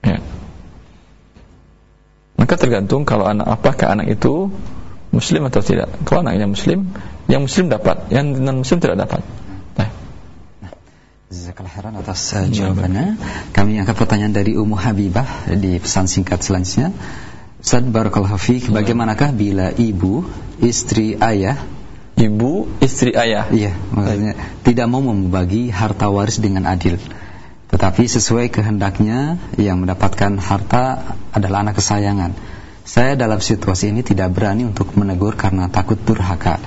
Ya. Maka tergantung kalau anak apakah anak itu muslim atau tidak. Kalau anaknya muslim, yang muslim dapat, yang non muslim tidak dapat. Jazakallah khairan atas uh, jawabannya. Kami angkat pertanyaan dari Ummu Habibah di pesan singkat selanjutnya. Ustaz Barakallahu Fik, bagaimanakah bila ibu, istri, ayah? Ibu, istri, ayah. Iya, maksudnya tidak mau membagi harta waris dengan adil. Tetapi sesuai kehendaknya yang mendapatkan harta adalah anak kesayangan. Saya dalam situasi ini tidak berani untuk menegur karena takut durhaka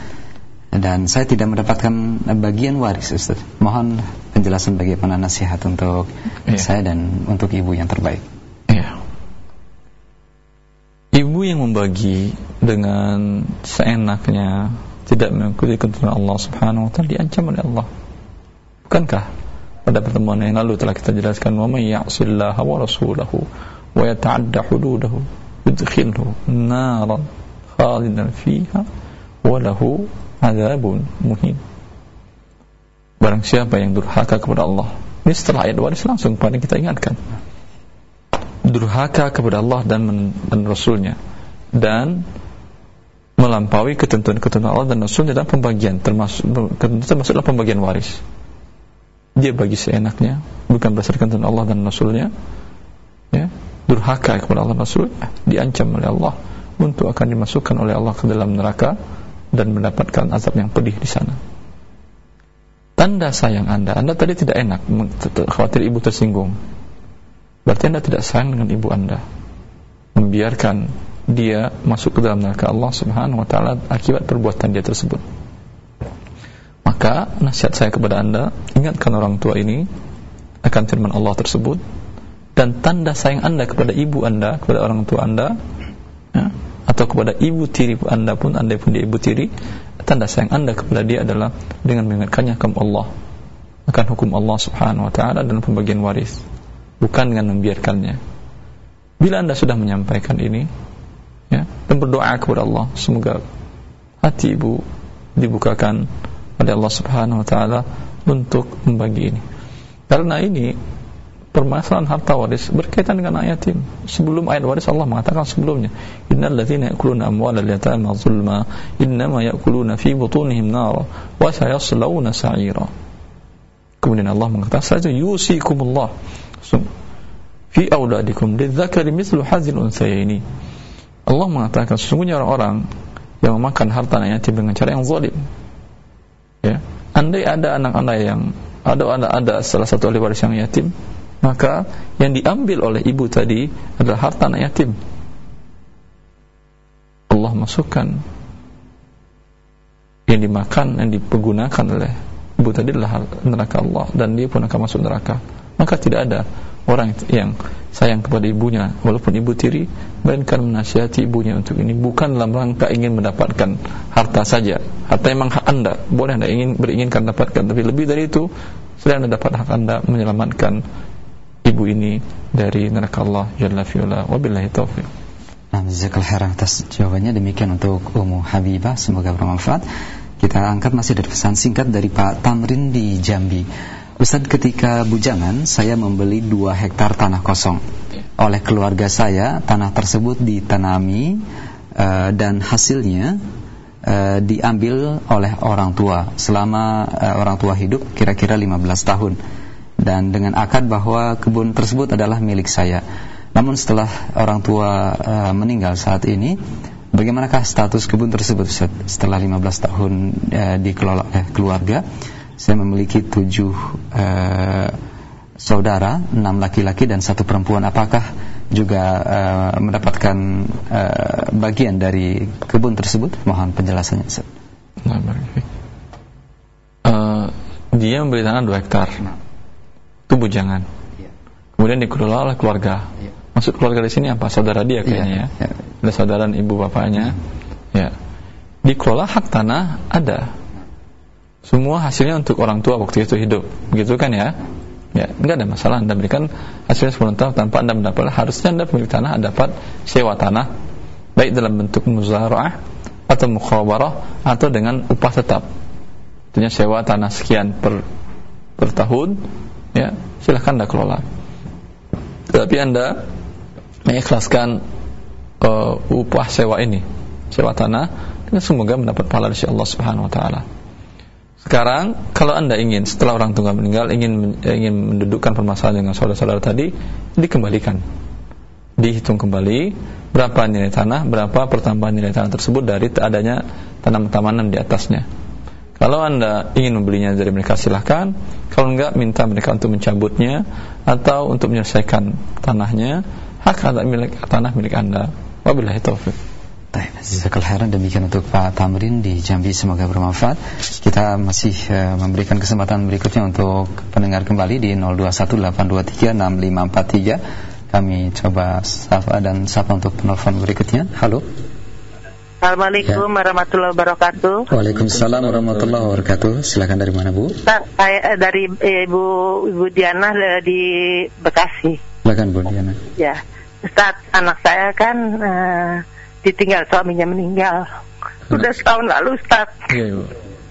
dan saya tidak mendapatkan bagian waris Ustaz. Mohon penjelasan bagaimana nasihat untuk iya. saya dan untuk ibu yang terbaik. Iya. Ibu yang membagi dengan seenaknya tidak mengikuti ketentuan Allah Subhanahu wa taala diancam oleh Allah. Bukankah pada pertemuan yang lalu telah kita jelaskan wa may ya'sillaha wa rasulahu wa yata'adda hududahu yudkhilhu naran khalidan fiha wa lahu azabun muhin barang siapa yang durhaka kepada Allah ini setelah ayat waris langsung pada kita ingatkan. Durhaka kepada Allah dan, dan Rasulnya. Dan melampaui ketentuan-ketentuan Allah dan Rasulnya dalam pembagian termasuk termasuklah pembagian waris. Dia bagi seenaknya bukan berdasarkan ketentuan Allah dan Rasulnya. Ya durhaka kepada Allah Rasul diancam oleh Allah untuk akan dimasukkan oleh Allah ke dalam neraka dan mendapatkan azab yang pedih di sana. Tanda sayang Anda, Anda tadi tidak enak, khawatir ibu tersinggung. Berarti Anda tidak sayang dengan ibu Anda. Membiarkan dia masuk ke dalam neraka Allah Subhanahu wa taala akibat perbuatan dia tersebut. Maka nasihat saya kepada Anda, ingatkan orang tua ini akan firman Allah tersebut dan tanda sayang Anda kepada ibu Anda, kepada orang tua Anda, ya, atau kepada ibu tiri anda pun anda pun dia ibu tiri tanda sayang anda kepada dia adalah dengan mengingatkannya kepada Allah. Akan hukum Allah subhanahu wa ta'ala dalam pembagian waris. Bukan dengan membiarkannya. Bila anda sudah menyampaikan ini ya, dan berdoa kepada Allah semoga hati ibu dibukakan oleh Allah subhanahu wa ta'ala untuk membagi ini. Karena ini permasalahan harta waris berkaitan dengan ayat yatim. Sebelum ayat waris Allah mengatakan sebelumnya, "Innal ladzina ya'kuluna amwalal yatama zulma, innama ya'kuluna fi butunihim nara wa sayaslawna sa'ira." Kemudian Allah mengatakan, "Saja yusikumullah fi auladikum lidzakari mithlu hazil unsayaini." Allah mengatakan sesungguhnya orang-orang yang memakan harta anak yatim dengan cara yang zalim. Ya, andai ada anak-anak yang ada ada, ada salah satu ahli waris yang yatim, maka yang diambil oleh ibu tadi adalah harta anak yatim. Allah masukkan. Yang dimakan yang dipergunakan oleh ibu tadi adalah neraka Allah. Dan dia pun akan masuk neraka. Maka tidak ada orang yang sayang kepada ibunya. Walaupun ibu tiri melainkan menasihati ibunya untuk ini. Bukan dalam rangka ingin mendapatkan harta saja. Harta memang hak anda. Boleh anda ingin beringinkan dapatkan. Tapi lebih dari itu selain anda dapat hak anda menyelamatkan ibu ini dari neraka Allah Jalla fi'ula wabillahi taufiq jazakallahu khairan atas jawabannya demikian untuk Ummu Habibah semoga bermanfaat. Kita angkat masih dari pesan singkat dari Pak Tamrin di Jambi. Ustaz ketika bujangan saya membeli dua hektar tanah kosong. Oleh keluarga saya tanah tersebut ditanami uh, dan hasilnya uh, diambil oleh orang tua selama uh, orang tua hidup kira-kira 15 tahun dan dengan akad bahwa kebun tersebut adalah milik saya. Namun setelah orang tua uh, meninggal saat ini, bagaimanakah status kebun tersebut setelah 15 tahun uh, dikelola oleh keluarga? Saya memiliki tujuh uh, saudara, enam laki-laki dan satu perempuan. Apakah juga uh, mendapatkan uh, bagian dari kebun tersebut? Mohon penjelasannya. Ustaz. Nah, uh, dia membeli tanah dua hektar. Nah bujangan. Ya. Kemudian dikelola oleh keluarga. Ya. Maksud keluarga di sini apa? Saudara dia kayaknya ya. Ada saudara ibu bapaknya. Ya. Dikelola hak tanah ada. Semua hasilnya untuk orang tua waktu itu hidup. Begitu kan ya? Ya, enggak ada masalah Anda berikan hasilnya 10 tahun tanpa Anda mendapat harusnya Anda pemilik tanah dapat sewa tanah baik dalam bentuk muzara'ah atau mukhawarah atau dengan upah tetap artinya sewa tanah sekian per per tahun ya silahkan anda kelola. Tapi anda mengikhlaskan uh, upah sewa ini sewa tanah dan semoga mendapat pahala dari Allah Subhanahu wa taala. Sekarang kalau anda ingin setelah orang tua meninggal ingin ingin mendudukkan permasalahan dengan saudara-saudara tadi dikembalikan. Dihitung kembali berapa nilai tanah berapa pertambahan nilai tanah tersebut dari adanya tanam tanaman di atasnya. Kalau anda ingin membelinya dari mereka silahkan Kalau enggak minta mereka untuk mencabutnya Atau untuk menyelesaikan tanahnya Hak ada milik tanah milik anda Wabillahi taufiq Jazakallah khairan demikian untuk Pak Tamrin di Jambi semoga bermanfaat. Kita masih uh, memberikan kesempatan berikutnya untuk pendengar kembali di 0218236543. Kami coba sapa dan sapa untuk penelpon berikutnya. Halo. Assalamualaikum ya. warahmatullahi wabarakatuh. Waalaikumsalam warahmatullahi wabarakatuh. Silakan dari mana Bu? Saya eh, dari Ibu Ibu Diana eh, di Bekasi. Silakan Bu Diana. Ya, Ustaz, anak saya kan uh, ditinggal suaminya meninggal. Sudah setahun lalu Ustaz. Iya Ibu.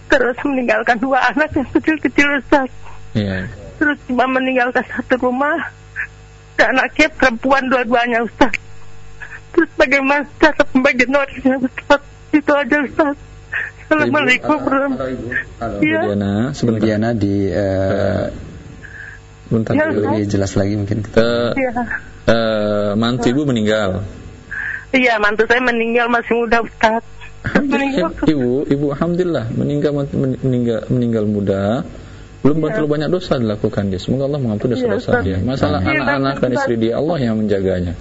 Terus meninggalkan dua anak yang kecil-kecil Ustaz. Iya. Terus cuma meninggalkan satu rumah. Dan anaknya perempuan dua-duanya Ustaz. Terus bagaimana cara pembagian warisnya Ustaz? Itu aja Ustaz. Assalamualaikum warahmatullahi wabarakatuh. Halo, ya. Diana, sebentar. Diana di uh, Bentar ya, lebih jelas lagi mungkin. Uh, ya. uh, mantu ibu meninggal. Iya, mantu saya meninggal masih muda Ustaz. Meninggal. ibu, ibu alhamdulillah meninggal meninggal meninggal muda belum ya. terlalu banyak dosa dilakukan dia. Semoga Allah mengampuni dosa-dosa ya, dia. Masalah anak-anak dan istri dia Allah yang menjaganya.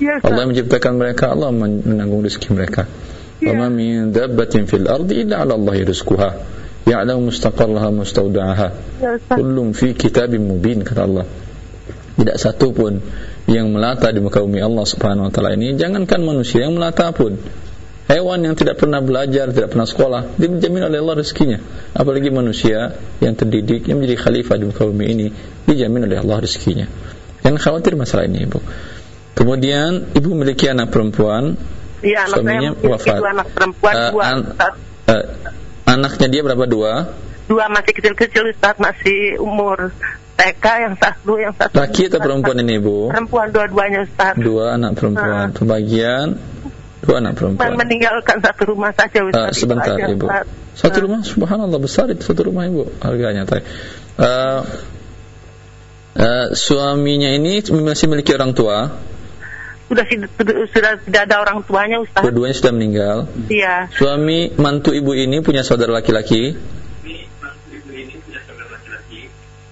Allah menciptakan mereka, Allah menanggung rezeki mereka. Ya. Wa min dabbatin fil ardi illa 'ala Allah rizquha. Ya'lamu mustaqarraha mustawda'aha. Ya, Kullum fi kitabim mubin kata Allah. Tidak satu pun yang melata di muka bumi Allah Subhanahu wa taala ini, jangankan manusia yang melata pun. Hewan yang tidak pernah belajar, tidak pernah sekolah, dijamin oleh Allah rezekinya. Apalagi manusia yang terdidik, yang menjadi khalifah di muka bumi ini, dijamin oleh Allah rezekinya. Jangan khawatir masalah ini, Ibu. Kemudian ibu memiliki anak perempuan, Iya, anak suaminya saya wafat. Dua anak perempuan, uh, dua. An uh, anaknya dia berapa dua? Dua masih kecil-kecil Ustaz, masih umur TK yang satu, yang satu. Laki atau perempuan ini ibu? Perempuan dua-duanya Ustaz. Dua anak perempuan. Uh. Pembagian dua anak perempuan. Meninggalkan satu rumah saja Ustaz. Uh, sebentar aja, ibu. Ustaz. Satu uh. rumah, subhanallah besar itu satu rumah ibu harganya. Uh, uh, suaminya ini masih memiliki orang tua sudah sudah tidak ada orang tuanya Ustaz. Keduanya sudah meninggal. Iya. Suami mantu ibu ini punya saudara laki-laki?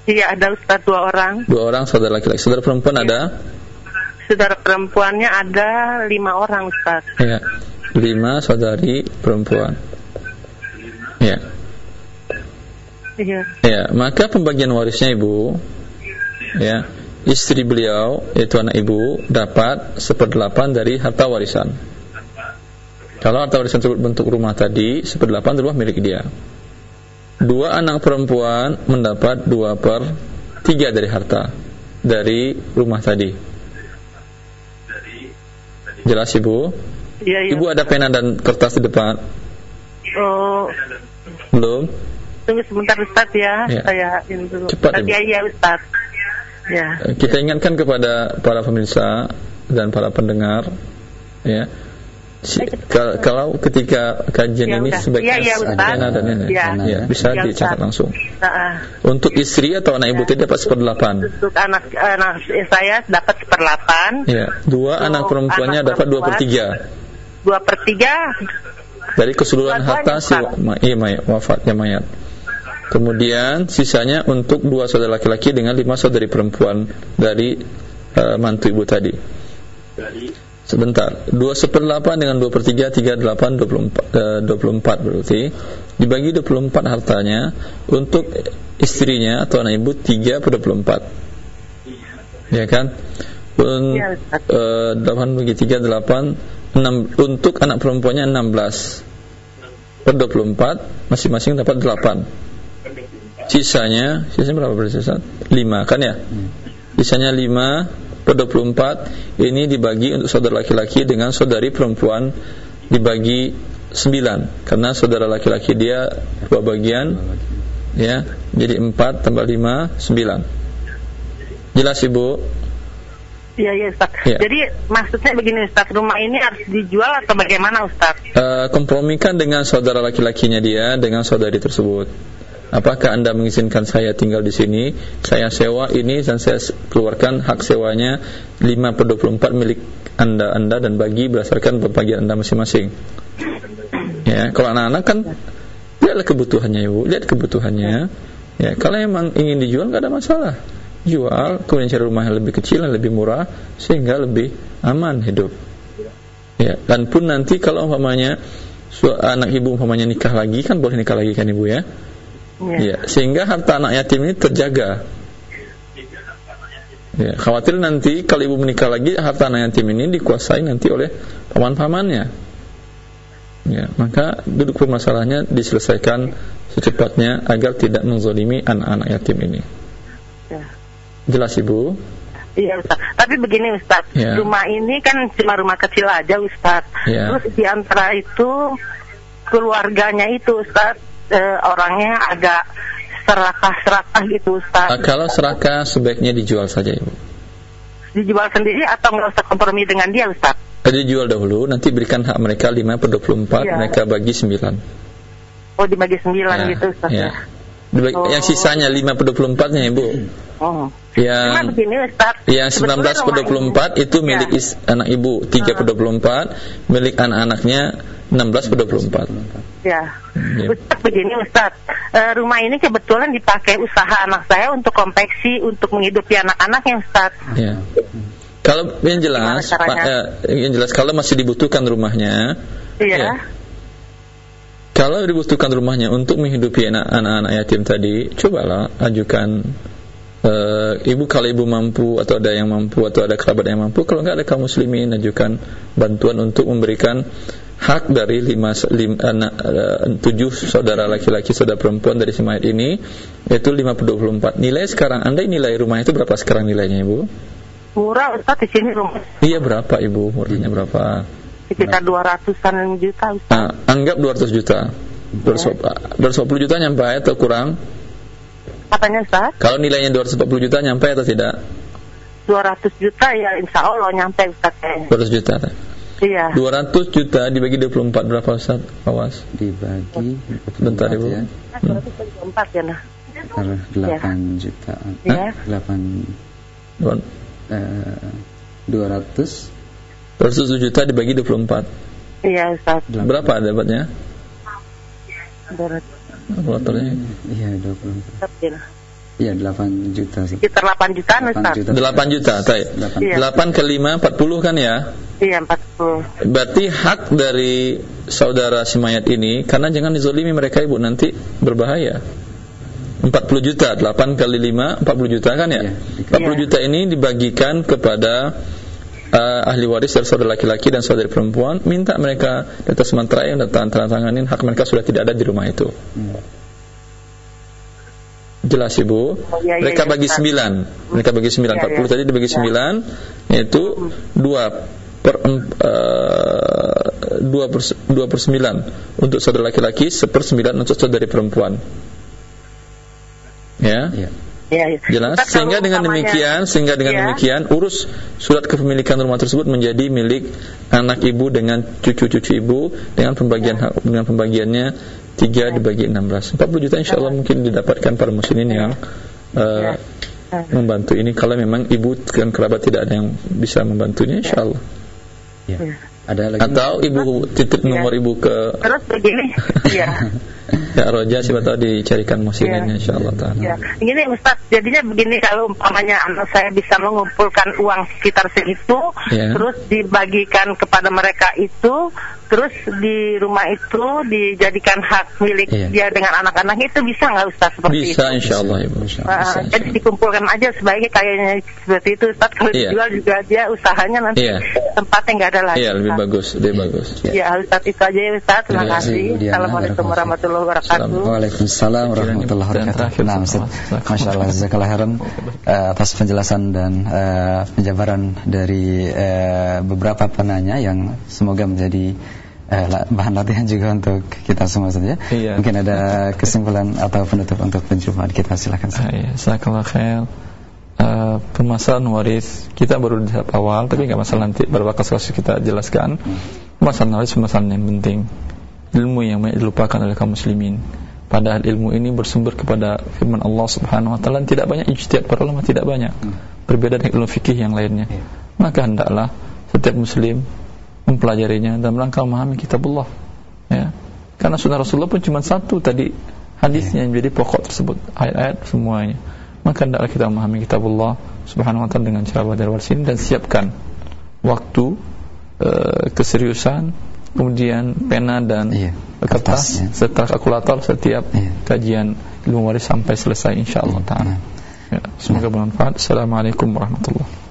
Iya ada Ustaz dua orang. Dua orang saudara laki-laki. Saudara perempuan iya. ada? Saudara perempuannya ada lima orang Ustaz. Iya. Lima saudari perempuan. Iya. Iya. Ya, maka pembagian warisnya ibu, ya, istri beliau yaitu anak ibu dapat seperdelapan dari harta warisan. Kalau harta warisan tersebut bentuk rumah tadi, seperdelapan rumah milik dia. Dua anak perempuan mendapat dua per tiga dari harta dari rumah tadi. Jelas ibu? Iya, iya. Ibu ada pena dan kertas di depan? Oh. Belum? Tunggu sebentar Ustaz ya. ya. Saya ini dulu. Cepat. Ya, ya Ustaz. Ya. Kita ingatkan kepada para pemirsa dan para pendengar ya. Si, kalau ketika kajian ya, ini sebaiknya ya, ya, ada dan nenek, ya. ya, bisa ya, dicatat langsung. Nah, Untuk istri atau anak ibu ya. dapat seperdelapan. Untuk anak anak saya dapat seperdelapan. Ya, dua anak perempuannya anak dapat dua per tiga. Dua per tiga. Dari keseluruhan harta si iya, mayat, wafatnya mayat. Kemudian sisanya untuk dua saudara laki-laki dengan lima saudari perempuan dari uh, mantu ibu tadi. Sebentar, dua seperdelapan dengan dua per tiga, tiga delapan, dua puluh empat, eh, dua puluh empat berarti. Dibagi dua puluh empat hartanya untuk istrinya atau anak ibu tiga per dua puluh empat, ya kan? Un, ya, uh, delapan bagi tiga delapan enam untuk anak perempuannya enam belas. Per dua puluh empat masing-masing dapat delapan sisanya sisanya berapa berarti Ustaz? 5 kan ya? Sisanya 5 per 24 ini dibagi untuk saudara laki-laki dengan saudari perempuan dibagi 9 karena saudara laki-laki dia dua bagian ya jadi 4 tambah 5 9 jelas ibu Iya, iya Ustaz. Ya. Jadi maksudnya begini Ustaz, rumah ini harus dijual atau bagaimana Ustaz? Uh, kompromikan dengan saudara laki-lakinya dia dengan saudari tersebut. Apakah Anda mengizinkan saya tinggal di sini? Saya sewa ini dan saya keluarkan hak sewanya 5 per 24 milik Anda Anda dan bagi berdasarkan pembagian Anda masing-masing. Ya, kalau anak-anak kan lihatlah kebutuhannya Ibu, lihat kebutuhannya. Ya, kalau memang ingin dijual nggak ada masalah. Jual, kemudian cari rumah yang lebih kecil, yang lebih murah sehingga lebih aman hidup. Ya, dan pun nanti kalau umpamanya anak ibu umpamanya nikah lagi kan boleh nikah lagi kan Ibu ya? Ya. ya, sehingga harta anak yatim ini terjaga. Ya, khawatir nanti kalau ibu menikah lagi harta anak yatim ini dikuasai nanti oleh paman-pamannya. Ya, maka duduk permasalahannya diselesaikan secepatnya agar tidak menzolimi anak-anak yatim ini. Ya. Jelas ibu? Iya Ustaz. Tapi begini Ustaz, ya. rumah ini kan cuma rumah kecil aja Ustaz. Ya. Terus di antara itu keluarganya itu Ustaz uh, orangnya agak serakah-serakah gitu Ustaz. Uh, kalau serakah sebaiknya dijual saja Ibu. Dijual sendiri atau nggak usah kompromi dengan dia Ustaz? Uh, dijual dahulu, nanti berikan hak mereka 5 per 24, iya. mereka bagi 9. Oh dibagi 9 ya, gitu Ustaz ya. ya? Dibagi, oh. Yang sisanya 5 per 24 nya Ibu. Oh. Yang, Cuma begini Ustaz. Yang 19 per 24 itu milik ya. is, anak ibu, 3 per 24 milik anak-anaknya 16 per 24. Ya. ya. Ustaz begini Ustaz, e, rumah ini kebetulan dipakai usaha anak saya untuk konveksi untuk menghidupi anak-anaknya Ustaz. Ya. Kalau yang jelas, Pak, eh, yang jelas kalau masih dibutuhkan rumahnya, iya. Ya, kalau dibutuhkan rumahnya untuk menghidupi anak-anak yatim tadi, cobalah ajukan uh, ibu kalau ibu mampu atau ada yang mampu atau ada kerabat yang mampu kalau enggak ada kaum muslimin ajukan bantuan untuk memberikan hak dari lima, lima anak uh, tujuh saudara laki-laki saudara perempuan dari si mayat ini yaitu lima puluh empat. Nilai sekarang anda nilai rumah itu berapa sekarang nilainya ibu? Murah Ustaz di sini rumah. Iya berapa ibu? Murahnya berapa? Sekitar dua ratusan juta Ustaz. Nah, anggap dua ratus juta. Dua ratus puluh juta nyampe atau kurang? Katanya Ustaz? Kalau nilainya 240 juta nyampe atau tidak? 200 juta ya insya Allah nyampe Ustaz 200 juta Iya 200 juta dibagi 24 berapa Ustaz? Awas Dibagi Bentar Ibu ya. Hmm. 224 ya nah 8 ya. juta Iya 8 Dua, eh, 200 200 juta dibagi 24 Iya Ustaz Berapa dapatnya? 200 Kalkulatornya? Iya, 20. Iya, 8 juta sih. Sekitar 8 juta, 8 juta. 8 juta, tay. 8. Iya. 8 ke 5 40 kan ya? Iya, 40. Berarti hak dari saudara si mayat ini karena jangan dizolimi mereka Ibu nanti berbahaya. 40 juta, 8 kali 5 40 juta kan ya? Iya, 40 juta ini dibagikan kepada uh, ahli waris dari saudara laki-laki dan saudari perempuan minta mereka di atas mantra yang datang tanganin hak mereka sudah tidak ada di rumah itu hmm. Jelas ibu oh, iya, iya, mereka iya, bagi sembilan mereka bagi sembilan iya, empat puluh tadi dibagi sembilan yaitu dua per uh, dua per dua per sembilan untuk saudara laki-laki seper sembilan untuk saudari perempuan ya, ya. Ya, ya. Jelas. Sehingga dengan demikian, sehingga dengan ya. demikian urus surat kepemilikan rumah tersebut menjadi milik anak ibu dengan cucu-cucu ibu dengan pembagian ya. dengan pembagiannya tiga ya. dibagi 16. 40 juta insya Allah ya. mungkin didapatkan para muslimin yang uh, ya. membantu ini kalau memang ibu dan kerabat tidak ada yang bisa membantunya insya Allah. Ya. ya. Ada lagi Atau ibu titip nomor ibu ke Terus begini, ya. Ya Roja siapa tahu dicarikan musimnya ya. insyaallah taala. Ya. Ini Ustaz, jadinya begini kalau umpamanya anak saya bisa mengumpulkan uang sekitar segitu, ya. terus dibagikan kepada mereka itu, terus di rumah itu dijadikan hak milik iya. dia dengan anak-anak itu bisa nggak Ustaz seperti bisa, itu? Bisa insyaallah Ibu. Insya uh, bisa, jadi dikumpulkan aja sebaiknya kayaknya seperti itu Ustaz kalau iya. dijual juga dia usahanya nanti iya. tempatnya nggak ada lagi. Iya, lebih Ustaz. bagus, lebih iya. bagus. Ya, ya Ustaz itu aja ya Ustaz. Terima ya, kasih. Assalamualaikum warahmatullahi wabarakatuh. Waalaikumsalam warahmatullahi wabarakatuh. Nah, Ustaz, Masya Allah, khairan uh, atas penjelasan dan uh, penjabaran dari uh, beberapa penanya yang semoga menjadi eh, bahan latihan juga untuk kita semua saja. Iya. Mungkin ada kesimpulan atau penutup untuk perjumpaan kita silakan. Ah, iya, silakan khair. Uh, permasalahan waris kita baru di tahap awal tapi nggak masalah nanti beberapa kasus kita jelaskan permasalahan waris permasalahan yang penting ilmu yang banyak dilupakan oleh kaum muslimin. Padahal ilmu ini bersumber kepada firman Allah Subhanahu wa taala. Tidak banyak ijtihad para ulama tidak banyak. Hmm. berbeda dengan ilmu fikih yang lainnya. Iya. maka hendaklah setiap muslim mempelajarinya dan rangka memahami kitabullah. Ya. Karena sunnah Rasulullah pun cuma satu tadi hadisnya yang menjadi pokok tersebut. Ayat-ayat semuanya. Maka hendaklah kita memahami kitabullah subhanahu wa ta'ala dengan cara belajar sini dan siapkan waktu e, keseriusan kemudian pena dan iya, kertas ya. setelah kalkulator setiap iya. kajian ilmu waris sampai selesai insyaallah iya. taala ya, semoga bermanfaat assalamualaikum warahmatullahi